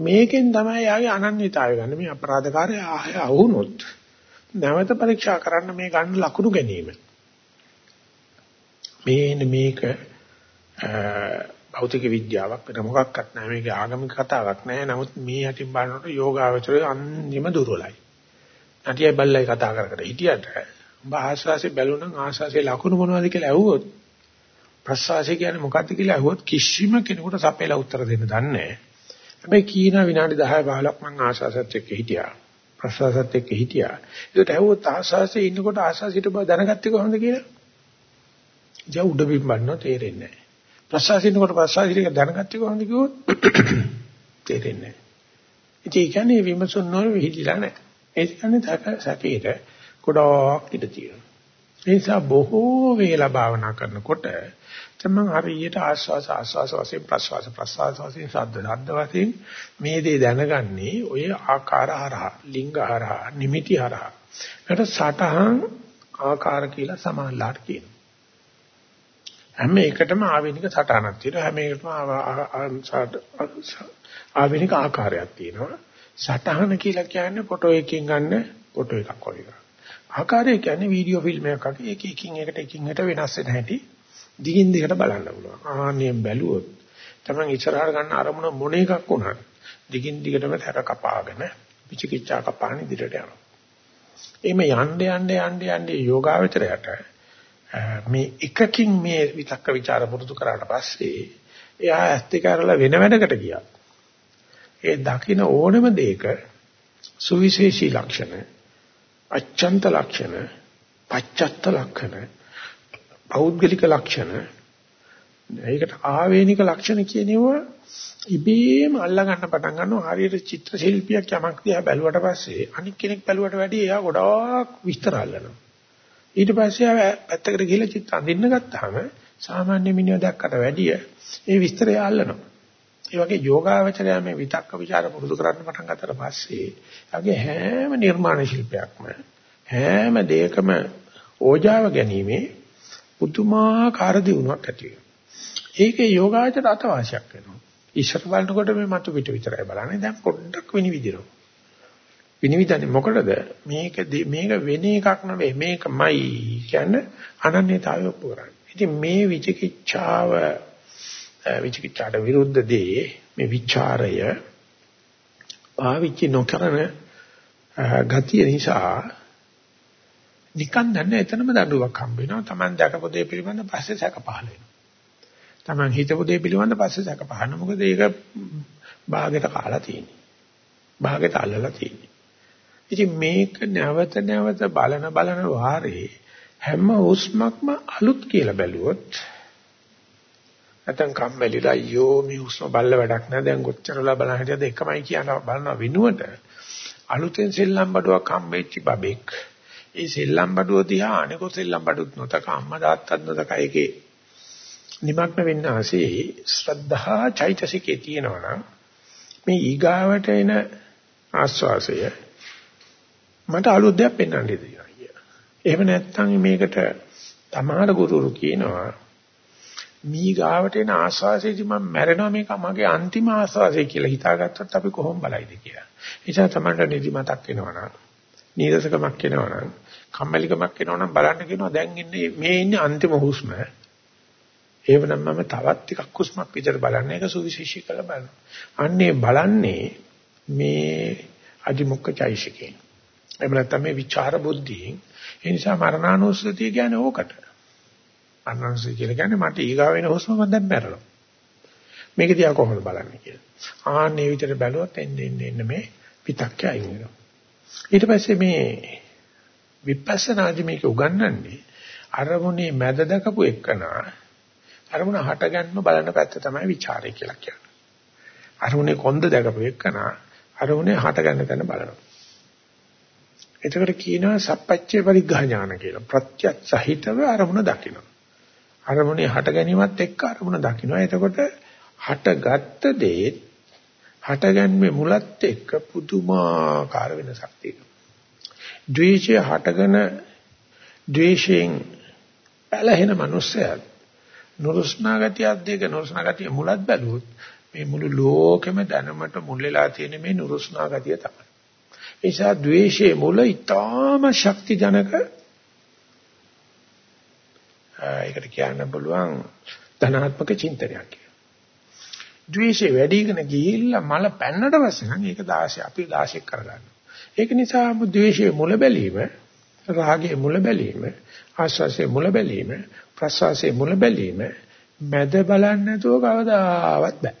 මේකෙන් තමයි යාගේ අනන්‍යතාවය ගන්න. මේ අපරාධකාරය ආය වුණොත් නැවත පරීක්ෂා කරන්න මේ ගන්න ලකුණු ගැනීම. මේන මේක භෞතික විද්‍යාවක් වෙන මොකක්වත් නැහැ මේක ආගමික කතාවක් නැහැ නමුත් මේ යටින් බලනකොට යෝගාවචරය අන්තිම දුර්වලයි නැටිය බල්ලයි කතා කර කර හිටියට උඹ ආශ්වාසයේ බැලුණනම් ආශ්වාසයේ ලකුණු මොනවද කියලා ඇහුවොත් ප්‍රශ්වාසය කියන්නේ මොකක්ද කියලා ඇහුවොත් කිසිම කෙනෙකුට සපේලා උත්තර දෙන්න දන්නේ නැහැ හැබැයි කීන විනාඩි 10 15ක් මම ආශ්වාසයත් එක්ක හිටියා ප්‍රශ්වාසයත් එක්ක හිටියා ඒකට ඇහුවොත් ආශ්වාසයේ ඉන්නකොට ආශ්වාසයට බව දැනගත්තේ කොහොමද කියලා ජා උඩ බිම් බannෝ තේරෙන්නේ නැහැ ප්‍රසවාසිනකොට ප්‍රසවාසිනික දැනගත්තේ කොහොමද කිව්වොත් තේරෙන්නේ නැහැ. ඒ කියන්නේ විමසුන් නොර විහිදිලා නැහැ. ඒ කියන්නේ සැකේට ගොඩක් ඉඳ තියෙනවා. ඒ නිසා බොහෝ වේලා භාවනා කරනකොට තමන් හරියට ආස්වාස ආස්වාස වශයෙන් ප්‍රස්වාස ප්‍රස්වාස වශයෙන් සද්ද ශබ්ද වශයෙන් මේ දේ දැනගන්නේ ඔය ආකාර හරහා ලිංග හරහා නිමිති හරහා. ඒකට සටහන් ආකාර කියලා සමානලාට කියනවා. හැම එකටම ආවේනික සටහනක් තියෙනවා හැම එකටම ආවේනික ආකාරයක් තියෙනවා සටහන කියලා කියන්නේ ෆොටෝ එකකින් ගන්න ෆොටෝ එකක් වගේ ආකාරය කියන්නේ වීඩියෝ ෆිල්ම් එකක් වගේ එක එකින් එකට එකින් එකට වෙනස් වෙන හැටි දිගින් දිගට බලන්න පුළුවන් ආන්නේ බැලුවොත් තමයි ඉස්සරහට ගන්න අරමුණ මොන එකක් වුණත් දිගින් දිගටම තර කපාගෙන විචිකිච්ඡා කපාන ඉදිරියට යනවා එimhe යන්න යන්න යන්න යන්න යෝගාවචරයට මේ එකකින් මේ විතක්ක ਵਿਚාර පුරුදු කරාට පස්සේ එයා ඇස් දෙක අරලා වෙන වැඩකට ගියා. ඒ දකින්න ඕනම දෙයක සුවිශේෂී ලක්ෂණ, අච්ඡන්ත ලක්ෂණ, පච්චත්ත ලක්ෂණ, පෞද්ගලික ලක්ෂණ, ඒකට ආවේනික ලක්ෂණ කියනවා ඉබේම අල්ලා ගන්න පටන් ගන්නවා හරියට චිත්‍ර ශිල්පියක් යමක් දිහා බැලුවට පස්සේ අනික් කෙනෙක් බැලුවට වැඩිය එයා ගොඩාක් විස්තර අල්ලනවා. ඊට පස්සේ ආව පැත්තකට ගිහලා චිත්ත අඳින්න ගත්තාම සාමාන්‍ය මිනිහා දැක්කට වැඩිය ඒ විස්තරය අල්ලනවා. ඒ වගේ යෝගාවචරය මේ විතක්ක ਵਿਚාර පුරුදු කරන්න පටන් ගත්තට පස්සේ යගේ හැම නිර්මාණ ශිල්පයක්ම හැම දෙයකම ඕජාව ගැනීමේ පුදුමාකාර දියුණුවක් ඇති වෙනවා. ඒකේ යෝගාචර අතවාසියක් වෙනවා. ඉස්සර බලනකොට මේ මතු පිට විතරයි බලන්නේ. දැන් පොඩ්ඩක් විනිවිදිනවා. විනිවිදන්නේ මොකටද මේක මේක වෙන එකක් නෙවෙයි මේකමයි කියන්නේ අනන්‍යතාවය ඔප්පු කරන්නේ. ඉතින් මේ විචිකිච්ඡාව විචිකිච්ඡාට විරුද්ධ දේ මේ ਵਿਚාරය පාවිච්චි නොකරන ගතිය නිසා නිකන් දැන්න එතනම දඬුවමක් හම්බ වෙනවා. Taman දැකපු දේ පිළිබඳ පස්සේ සැක පහළ වෙනවා. Taman හිතපු දේ පිළිබඳ පස්සේ සැක පහළ. මොකද ඒක භාගයට කාලා තියෙන්නේ. භාගයට අල්ලලා තියෙන්නේ. ඉතින් මේක නැවත නැවත බලන බලන වාරේ හැම හුස්මක්ම අලුත් කියලා බැලුවොත් නැත්නම් කම්මැලිලා අයියෝ මේ හුස්ම බල්ල වැඩක් නෑ දැන් කොච්චරලා බලන හැටියද එකමයි කියන බලන වෙනුවට අලුතෙන් සෙල්ලම් බඩුවක් හම්බෙච්ච බබෙක් ඒ සෙල්ලම් බඩුව දිහා අනිකෝ සෙල්ලම් බඩුත් නොතක අම්මා තාත්තත් නොතක ඒකේ නිමග්න වෙන්න ආසේ ශ්‍රද්ධා චෛතසිකේ තියෙනවා නම් මේ ඊගාවට එන ආස්වාසය මට අලුත් දෙයක් පෙන්වන්න දෙනවා කිය. එහෙම නැත්නම් මේකට තමාර ගුරුරු කියනවා මී ගාවට එන ආස්වාසයේදී මම මැරෙනවා මේක මගේ අන්තිම ආස්වාසය කියලා හිතාගත්තොත් අපි කොහොම බලයිද කියලා. ඒ නිසා තමයි නිදි මතක් වෙනවනම් නීරසකමක් එනවනම් කම්මැලිකමක් එනවනම් බලන්න කියනවා දැන් ඉන්නේ මේ ඉන්නේ අන්තිම හුස්ම. ඒවනම් මම තවත් ටිකක් හුස්මක් විතර බලන්න ඒක සුවිශේෂී කරලා බලනවා. අන්නේ බලන්නේ මේ අදිමුක්ක චෛසිකේ. එහෙම නැත්නම් මේ විචාර බුද්ධියෙන් ඒ නිසා මරණානුස්සතිය කියන්නේ ඕකට. මරණානුස්සතිය කියලා කියන්නේ මට ඊගා වෙන හුස්ම මම දැන් මැරෙනවා. මේක දිහා කොහොමද බලන්නේ කියලා. ආන්නේ විතර බැලුවොත් එන්නේ එන්නේ මේ පිටක්කය අයින් වෙනවා. ඊට පස්සේ මේ විපස්සනාදි මේක උගන්වන්නේ අරමුණේ මැද දකපු එකනා අරමුණ හට ගන්න බලන පැත්ත තමයි ਵਿਚාරය කියලා කියන්නේ. අරමුණේ කොන්ද දකපු එකනා අරමුණේ හට ගන්න තැන බලනවා. එතකොට කියනවා සප්පච්චේ පරිග්ඝා ඥාන කියලා. ප්‍රත්‍යත් සහිතව අරමුණ දකිනවා. අරමුණේ හට ගැනීමත් එක්ක අරමුණ දකිනවා. එතකොට හටගත්ත දේ හටගන්නේ මුලත් එක්ක පුදුමාකාර වෙනසක් තියෙනවා. ද්වේෂය හටගෙන ද්වේෂයෙන් පැලහෙන මනුස්සයා නුරුස්නා ගතිය අධ්‍යයක නුරුස්නා ගතිය මුලත් බැලුවොත් මේ මුළු ලෝකෙම දැනමට මුල් වෙලා තියෙන මේ නුරුස්නා ගතිය තමයි. ඒ නිසා ද්වේෂයේ මුල ඊටාම ශක්ති ජනක ඒකට කියන්න පුළුවන් ධනාත්මක චින්තනයක් කියලා. ද්වේෂය වැඩිගෙන ගිහිල්ලා මල පැන්නට පස්සේ නම් ඒක 16 අපි 16ක් කරගන්නවා. ඒක නිසා ද්වේෂයේ මුල බැලීම, රාගයේ මුල බැලීම, ආශ්වාසයේ මුල බැලීම, ප්‍රශ්වාසයේ මුල බැලීම මැද බලන්නේ නැතුව කවදාවත් බෑ.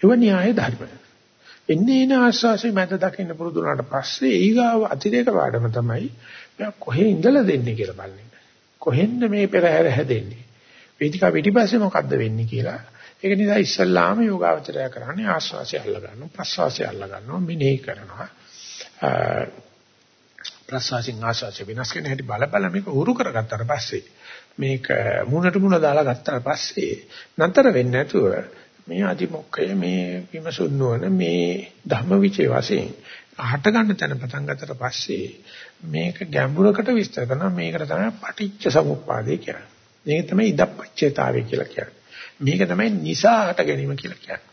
ඒව න්‍යාය ධර්ම. එන්නේ එන ආශ්වාසයේ මැද දකින්න පුරුදු වුණාට පස්සේ ඊගාව අතිරේක පාඩම තමයි මෙයා කොහේ ඉඳලා දෙන්නේ කියලා බලන්නේ. කොහෙන්ද මේ පෙරහැර හැදෙන්නේ? වේදිකා පිටිපස්සේ මොකද්ද වෙන්නේ කියලා. ඒක නිසා ඉස්සල්ලාම යෝගාවචරය කරන්නේ ආශ්වාසය අල්ල ගන්නවා, ප්‍රශ්වාසය අල්ල ගන්නවා, මිනෙහි කරනවා. ප්‍රශ්වාසයෙන් ආශ්වාසය වෙනස් වෙන හැටි බල බල මේක උරු කරගත්තාට පස්සේ මේක මුණට මුණ දාලා ගත්තාට පස්සේ නතර වෙන්නේ නැතුව මේ අදිමොක්කය මේ විමසුන් නොවන මේ ධම්මවිචේ වශයෙන් අහට ගන්න තැන පටන් ගත්තට පස්සේ මේක ගැඹුරකට විස්තර කරනවා මේකට තමයි පටිච්ච සමුප්පාදේ කියන්නේ. මේක තමයි ඉදප්පච්චේතාවය කියලා කියන්නේ. මේක තමයි නිසා හට ගැනීම කියලා කියන්නේ.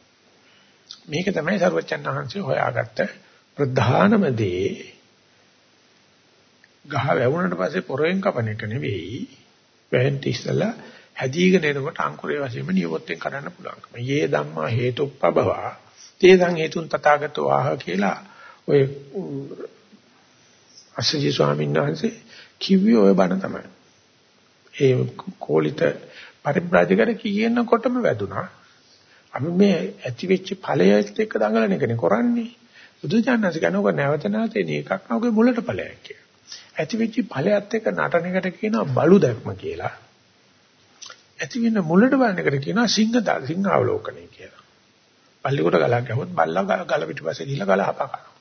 මේක තමයි සර්වචන් වහන්සේ හොයාගත්ත ප්‍රධානම දේ. ගහ වැවුනට පස්සේ පොරෙන් කපන එක නෙවෙයි. වැහෙන් ඉස්සලා හැදීගෙන එනකොට අංකුරේ වශයෙන්ම නියපොත්තෙන් කරන්න පුළුවන්කම. යේ ධම්මා හේතුප්පබව. තේසං හේතුන් තථාගතෝ ආහ කියලා ඔය අසජි ස්වාමීන් වහන්සේ කිව්වේ ඔය බණ තමයි. ඒ කෝලිත පරිබ්‍රාජකට කියනකොටම වැදුනා. අපි මේ ඇති වෙච්ච ඵලයත් එක්ක දඟලන එකනේ කරන්නේ. බුදුචානන්සේ කියනකො නැවත නැවත එන එකක් නෝගේ මුලට ඵලයක් කියලා. ඇති වෙච්ච ඵලයත් එක්ක නටන එකට කියනවා බලු දැක්ම කියලා. ඇති වෙන මුලට බලන එකට කියනවා සිංහ සිංහ අවලෝකනය කියලා. පල්ලිකොට ගලක් ගහුවොත් බල්ලා ගල පිටිපස්සේ ගිහලා ගල හපා කරනවා.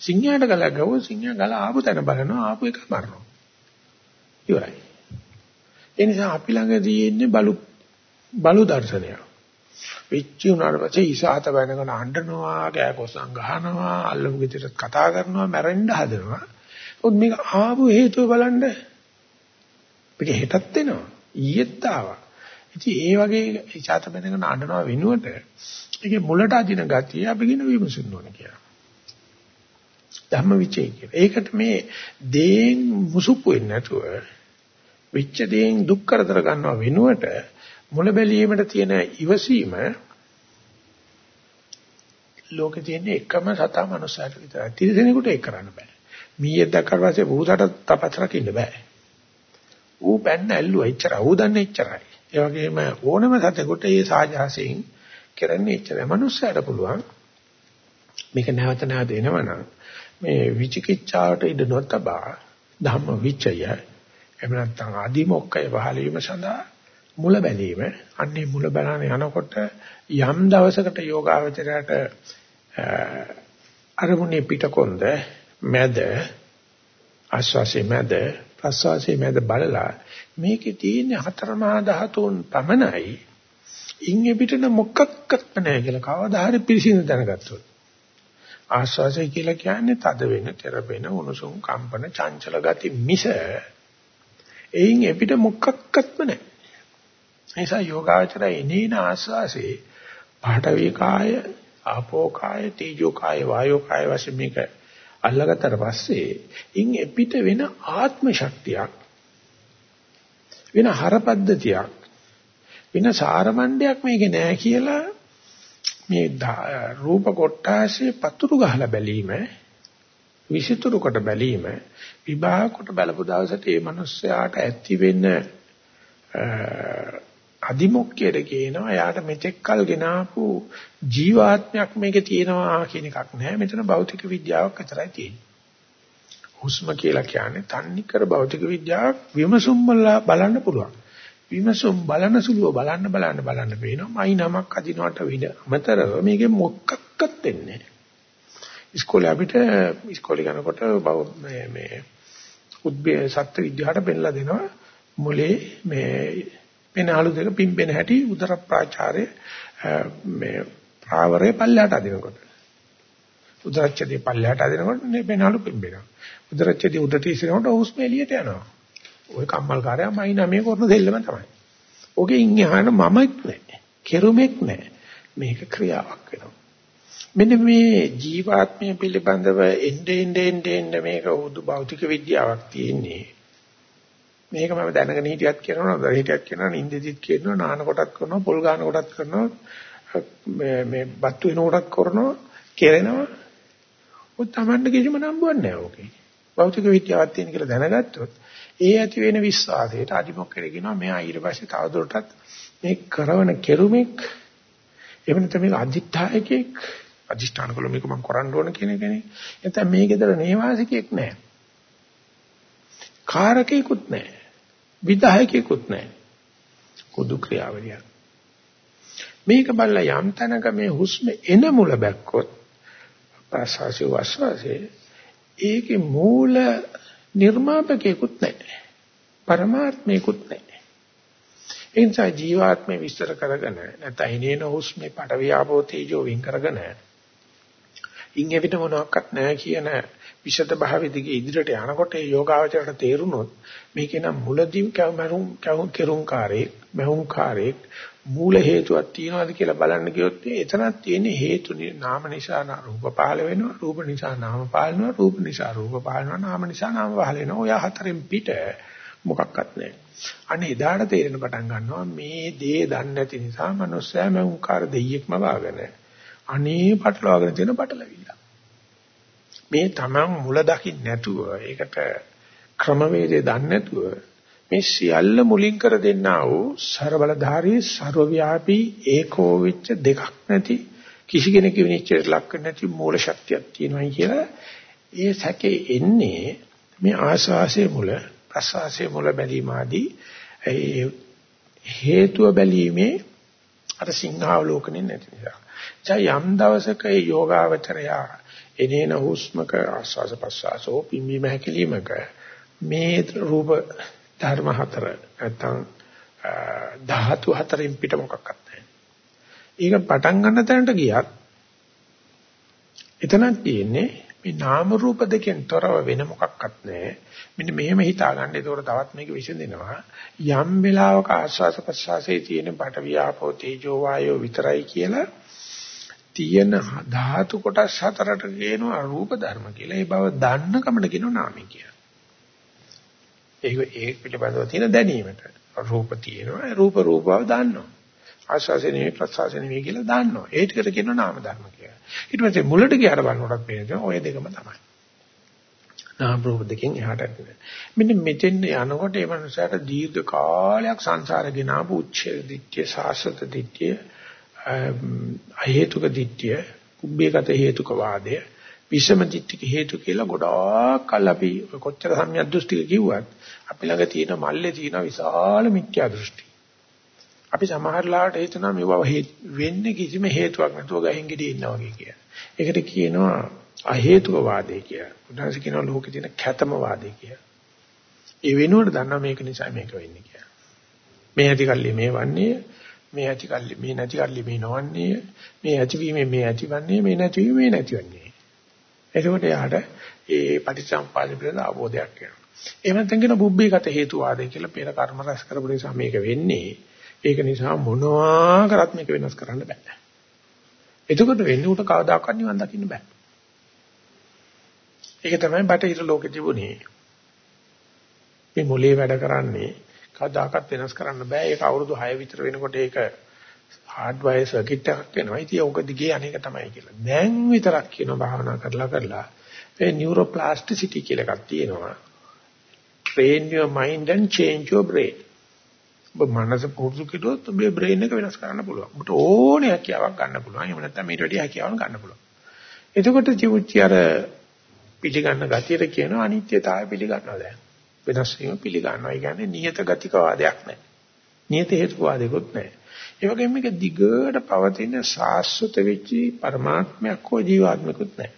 සිංහයාට ගලක් ගහුවොත් සිංහයා ගල ආපු තැන බලනවා ආපු එක මරනවා. ඉවරයි. ඒ නිසා අපි ළඟ තියෙන්නේ බලු බලු දර්ශනය. වෙච්චි උනාට පස්සේ ඉසాత වෙනකන් අඬනවා, ගෑකොස්සන් ගහනවා, අල්ලමු ගෙදරට කතා කරනවා, මැරෙන්න හදනවා. උත් මේක ආපු හේතුව බලන්න පිට හෙටත් එනවා. ඊයේත් ආවා. ඉතින් ඒ වගේ ඉසాత වෙනකන් අඬනවා වෙනුවට ඒකේ මුලට අදින ගතිය අපි කියන විමසන්න ඕන කියලා. ධම්මවිචේ කියලා. ඒකට මේ දේන් මුසුප්පු වෙන්නේ නැතුව වෙච්ච දේෙන් දුක් කරදර ගන්නව වෙනුවට මුල බැලීමට තියෙන ඉවසීම ලෝකේ තියෙන එකම සතා මනුස්සයෙක් විතරයි. තිරසනෙකුට ඒක කරන්න බෑ. මීයක් දැක්කට පස්සේ ඌසට තපස් රකින්න බෑ. ඌ පැන්න ඇල්ලුවා එච්චරයි. ඌ දන්නේ එච්චරයි. ඒ වගේම ඕනම සතෙකුට මේ සාජාසයෙන් කරන්නේ එච්චරයි. මනුස්සයට පුළුවන් මේක නැවත නැවත එනවනම් මේ විචිකිච්ඡාවට ඉඩ නොතබා ධම්ම විචය එහෙම නැත්නම් අදිමොක්කය පහළ වීම සඳහා මුල බැලීම අන්නේ මුල බලන යනකොට යම් දවසකට යෝගාවචරයට අරමුණේ පිටකොන්ද මැද ආස්වාසේ මැද ප්‍රස්වාසේ මැද බලලා මේකේ තියෙන හතරමහා ධාතුන් පමණයි ඉන්නේ පිටන මොකක්වත් නැහැ කියලා කවදා හරි පිළිසිඳ දැනගත්තොත්. ආස්වාසය කියලා කියන්නේ තද වෙන, තෙරපෙන, උණුසුම්, කම්පන, චංචල ගති මිස එයින් එපිට මොකක්වත්ම නැහැ. ඒ නිසා යෝගාචරය එනේන ආස්වාසේ පාඨවී කාය, ආපෝ කාය, තේජෝ කාය, වායෝ කාය වශයෙන් මේක අල්ලගත්තට පස්සේ ඉන් එපිට වෙන ආත්ම ශක්තියක් වෙන හරපද්ධතියක් වෙන සාරමණ්ඩයක් මේකේ නැහැ කියලා මේ රූප කොටාසේ පතුරු ගහලා බැලීම විසිතුරු කොට බැලීම විභාග කොට බලපු දවසට ඒ මනුස්සයාට ඇති වෙන අදිමොක්කයට කියනවා යාට මෙතෙක්කල් ගෙනාපු ජීවාත්මයක් මේකේ තියෙනවා කියන එකක් නෑ මෙතන භෞතික විද්‍යාවක් විතරයි තියෙන්නේ. හුස්ම කියලා කියන්නේ තන්නිකර භෞතික විද්‍යාවක් විමසුම් බලන්න පුළුවන්. විමසුම් බලන සුළුව බලන්න බලන්න බලන්න පේනවා. මයි නමක් අදිනවට විද අමතරව මේකේ මොකක්වත් වෙන්නේ නැහැ. ඉස්කෝලේ අපිට ඉස්කෝලේ යනකොට මේ මේ උද්භේ සත්ත්ව විද්‍යාවට පෙන්නලා දෙනවා මොලේ මේ පෙනාලු දෙක පිම්බෙන හැටි උදර ප්‍රාචාරය මේ ප්‍රාවරේ පල්ලයට අදිනකොට උදරච්ඡදී පල්ලයට අදිනකොට මේ පෙනාලු පිම්බෙනවා උදරච්ඡදී උඩට ඉස්සරහට හුස්ම එළියට යනවා ওই කම්මල්කාරයා මයි නමේ කරන දෙල්ලම තමයි. ඔගේ ඉන්නේ අහන මමෙක් නැහැ. කෙරුමෙක් නැහැ. මේක ක්‍රියාවක් වෙනවා. මෙන්න මේ ජීවාත්මය පිළිබඳව එnde ende ende ende මේක උදු භෞතික විද්‍යාවක් තියෙන්නේ. මේක මම දැනගෙන හිටියත් කියනවා නේද හිටියත් කියනවා නින්දෙදිත් කියනවා නාන කොටත් කරනවා පොල් ගාන කොටත් කරනවා මේ මේ බත්තු වෙන කොටත් කරනවා කෙරෙනවා ඔය Tamanne කිසිම නම්බුවක් නැහැ ඕකේ භෞතික විද්‍යාවක් තියෙන කියලා දැනගත්තොත් ඒ ඇති වෙන විශ්වාසයට අදිමොක්කේ කියනවා මෙයා ඊට පස්සේ තවදුරටත් මේ කරවන කෙරුමෙක් එහෙම නැත්නම් මේක අදිඨායකෙක් අදිෂ්ඨාන කළ මේක මම කරන්න ඕන කියන කෙනෙක් නැත්නම් මේකේතර නේවාසිකෙක් නැහැ. කාරකෙකුත් නැහැ. විදායකෙකුත් නැහැ. කුදු ක්‍රියාවලිය මේක බලලා යම් තැනක මේ හුස්ම එන මුල බැක්කොත් ප්‍රසවාසය වස්වාසය ඒකේ මූල නිර්මාපකයෙකුත් නැහැ. පරමාත්මයකුත් නැහැ. ඒ නිසා ජීවාත්මය විස්තර කරගෙන නැත්නම් හිනේන හුස්මේ පටවියාපෝ තේජෝ වින් කරගෙන ඉන් එවිට මොනවත් නැහැ කියන විෂද භාවෙ දිගේ ඉදිරියට යනකොට ඒ යෝගාවචරයට තේරුනොත් මේකේ නම් මුලදී කැමරුම් කෙරුම්කාරේ මහුම්කාරේ මූල හේතුවක් තියනවාද කියලා බලන්න ගියොත් එතනක් තියෙන හේතු නාම නිසා රූප පහළ වෙනවා රූප නිසා නාම පහළ වෙනවා රූප නිසා රූප පහළ වෙනවා නාම නිසා නාම පහළ වෙනවා. ඔය හතරෙන් පිට මොකක්වත් නැහැ. අනේ එදාට තේරෙන පටන් ගන්නවා මේ දේ දන්නේ නැති නිසා මනුස්සයා මහුම්කාර දෙයියෙක්ම වාගෙන අනේ පටලවාගෙන තියෙන පටලවිල්ල. මේ Taman මුල දකින්න නැතුව ඒකට ක්‍රමවේදය දන්නේ නැතුව මේ සියල්ල මුලින් කර දෙන්නා වූ ਸਰබලධාරී ਸਰවව්‍යාපී ඒකෝ වෙච්ච දෙකක් නැති කිසි කෙනෙකුගේ විනිශ්චයට ලක් නැති මූල ශක්තියක් තියෙනවා කියලා ඒ සැකේ එන්නේ මේ ආස්වාසේ මුල ප්‍රසවාසේ මුල බැලීම ආදී ඒ හේතුව බැලීමේ අර සිංහාවලෝකනේ නැති නිසා ජයම් දවසක ඒ යෝගාවචරයා එනේන හුස්මක ආස්වාස ප්‍රසවාසෝ පිම්බීම හැකිලීමක මේ රූප ධර්ම හතර නැත්තම් ධාතු හතරෙන් පිට මොකක්වත් නැහැ. ඒක පටන් ගන්න තැනට ගියත් එතනක් තියෙන්නේ මේ නාම රූප දෙකෙන් තොරව වෙන මොකක්වත් නැහැ. මෙන්න මෙහෙම හිතා ගන්න. ඒකෝර තවත් මේක විසඳෙනවා. යම් වෙලාවක ආස්වාස ප්‍රසවාසයේ තියෙන බට වියාපෝ තේජෝ වායෝ විතරයි කියලා තියෙන ධාතු කොටස් හතරට කියනවා රූප ධර්ම කියලා. ඒ බව දන්න කමඩ කියනවා නාමය කියලා. ඒක ඒක පිළිබඳව තියෙන දැනීමට රූප තියෙනවා රූප රූප බව දන්නවා ආශාසෙ නෙවෙයි ප්‍රසාසෙ නෙවෙයි කියලා දන්නවා ඒ ටිකට කියනවා නාම ධර්ම කියලා ඊට පස්සේ මුලට ගියාට බලනකොටත් පේනවා ඔය දෙකම තමයි නාම රූප දෙකෙන් එහාට යන්නේ. මෙන්න මෙතෙන් යනකොට මේ මනුස්සයාට දීර්ඝ කාලයක් සංසාරේ ගෙනාවු උච්ඡේද දිට්ඨිය, සාසත දිට්ඨිය, අහේතුක දිට්ඨිය, කුබ්බේගත හේතුක වාදය, විෂම දිට්ඨික හේතු කියලා ගොඩාක් කල් අපි කොච්චර සම්‍යක් දෘෂ්ටික කිව්වත් අපි ළඟ තියෙන මල්ලේ තියෙන විශාල මිත්‍යා දෘෂ්ටි. අපි සමහරලාට හිතනවා මේව වෙන්නේ කිසිම හේතුවක් නැතුව ගහින් ගෙඩි ඉන්නා වගේ කියලා. ඒකට කියනවා අහේතුක වාදය කියලා. උදාහරණ කියනවා ලෝකේ තියෙන ඛතම වාදය කියලා. ඒ වෙනුවට දන්නවා මේක නිසා මේක වෙන්නේ කියලා. මේ ඇති කල්ලි මේ වන්නේ මේ ඇති කල්ලි මේ නැති කල්ලි මේ නොවන්නේ මේ ඇතිවීමේ මේ ඇතිවන්නේ මේ නැතිවීමේ නැතිවන්නේ. එතකොට යාට ඒ පටිච්චසමුපාද පිළිබඳ අවබෝධයක් වෙනවා. එහෙම නැත්නම් කියන බුබ්බේගත හේතුවාදය කියලා පෙර කර්ම රැස් කරපු නිසා මේක වෙන්නේ. ඒක නිසා මොනවා කරත් මේක වෙනස් කරන්න බෑ. එතකොට වෙන්නේ උට කවදාකවත් නිවන් දකින්න බෑ. ඒක තමයි බටහිර ලෝකෙ තිබුණේ. මේ මොලේ වැඩ කරන්නේ කවදාකවත් වෙනස් කරන්න බෑ. ඒක අවුරුදු 6 විතර වෙනකොට ඒක හાર્ඩ්වයර් සර්කිට් එකක් වෙනවා. ඉතින් ඕක දිගේ අනේක තමයි කියලා. දැන් විතරක් කියන භාවනා කරලා කරලා ඒ නියුරෝප්ලාස්ටිසිටි කියලා එකක් තියෙනවා. train your mind and change your brain. ඔබ මනස පුරුදු කෙරුවොත් ඔබේ බ්‍රේන් එක වෙනස් කරන්න පුළුවන්. ඔබට ඕනේ හැකියාවක් ගන්න පුළුවන්. එහෙම නැත්නම් මේට වැඩිය හැකියාවක් ගන්න පුළුවන්. එතකොට ජීවිතය අර පිළිගන්න ගතියට කියනවා අනිත්‍යතාවය පිළිගන්නවා දැන්. වෙනස් වීම පිළිගන්නවා. ඒ කියන්නේ නියත ගතික වාදයක් නැහැ. නියත හේතු වාදයක්වත් නැහැ. ඒ වගේම මේක දිගට පවතින සාස්වත වෙච්චි પરමාත්මයක් හෝ ජීවාත්මකුත් නැහැ.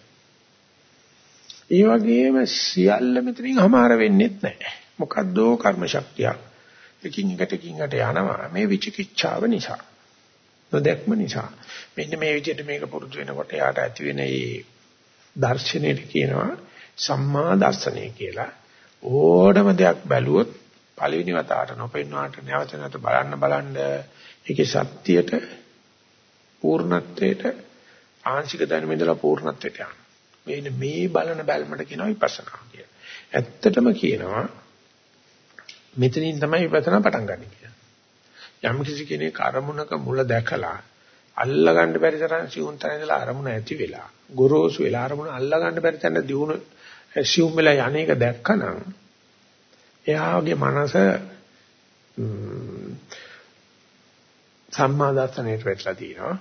ඒ වගේම සියල්ල මෙතනින් හමාර වෙන්නේත් නැහැ. මොකද්දෝ කර්ම ශක්තියක්. එකින් එකට එකින් එකට යනවා මේ විචිකිච්ඡාව නිසා. නොදැක්ම නිසා. මෙන්න මේ විදිහට මේක පුරුදු වෙනකොට යාට ඇති වෙන මේ දර්ශනයට කියනවා සම්මා දර්ශනය කියලා. ඕඩම දෙයක් බැලුවොත් පළවෙනි වතාවට නොපෙන්නාට නැවත නැවත බලන්න බලන්න ඒකේ සත්‍යයට පූර්ණත්වයට ආංශික ධර්ම ඉඳලා පූර්ණත්වයට යනවා. මේ මේ බලන බැල්මට කියනවා විපස්සනා කියලා. ඇත්තටම කියනවා මෙතනින් තමයි විපස්සනා පටන් ගන්න කියලා. යම් කිසි කෙනෙක් අරමුණක මුල දැකලා අල්ලා ගන්න බැරි තරම් සිවුන් තැන ඉඳලා අරමුණ ඇති වෙලා ගොරෝසු වෙලා අරමුණ අල්ලා ගන්න බැරි තැන දියුණු සිවුම් වෙලා යන්නේක දැක්කනම් එයාගේ මනස සම්මා දර්ශනයට වැටලා තියෙනවා.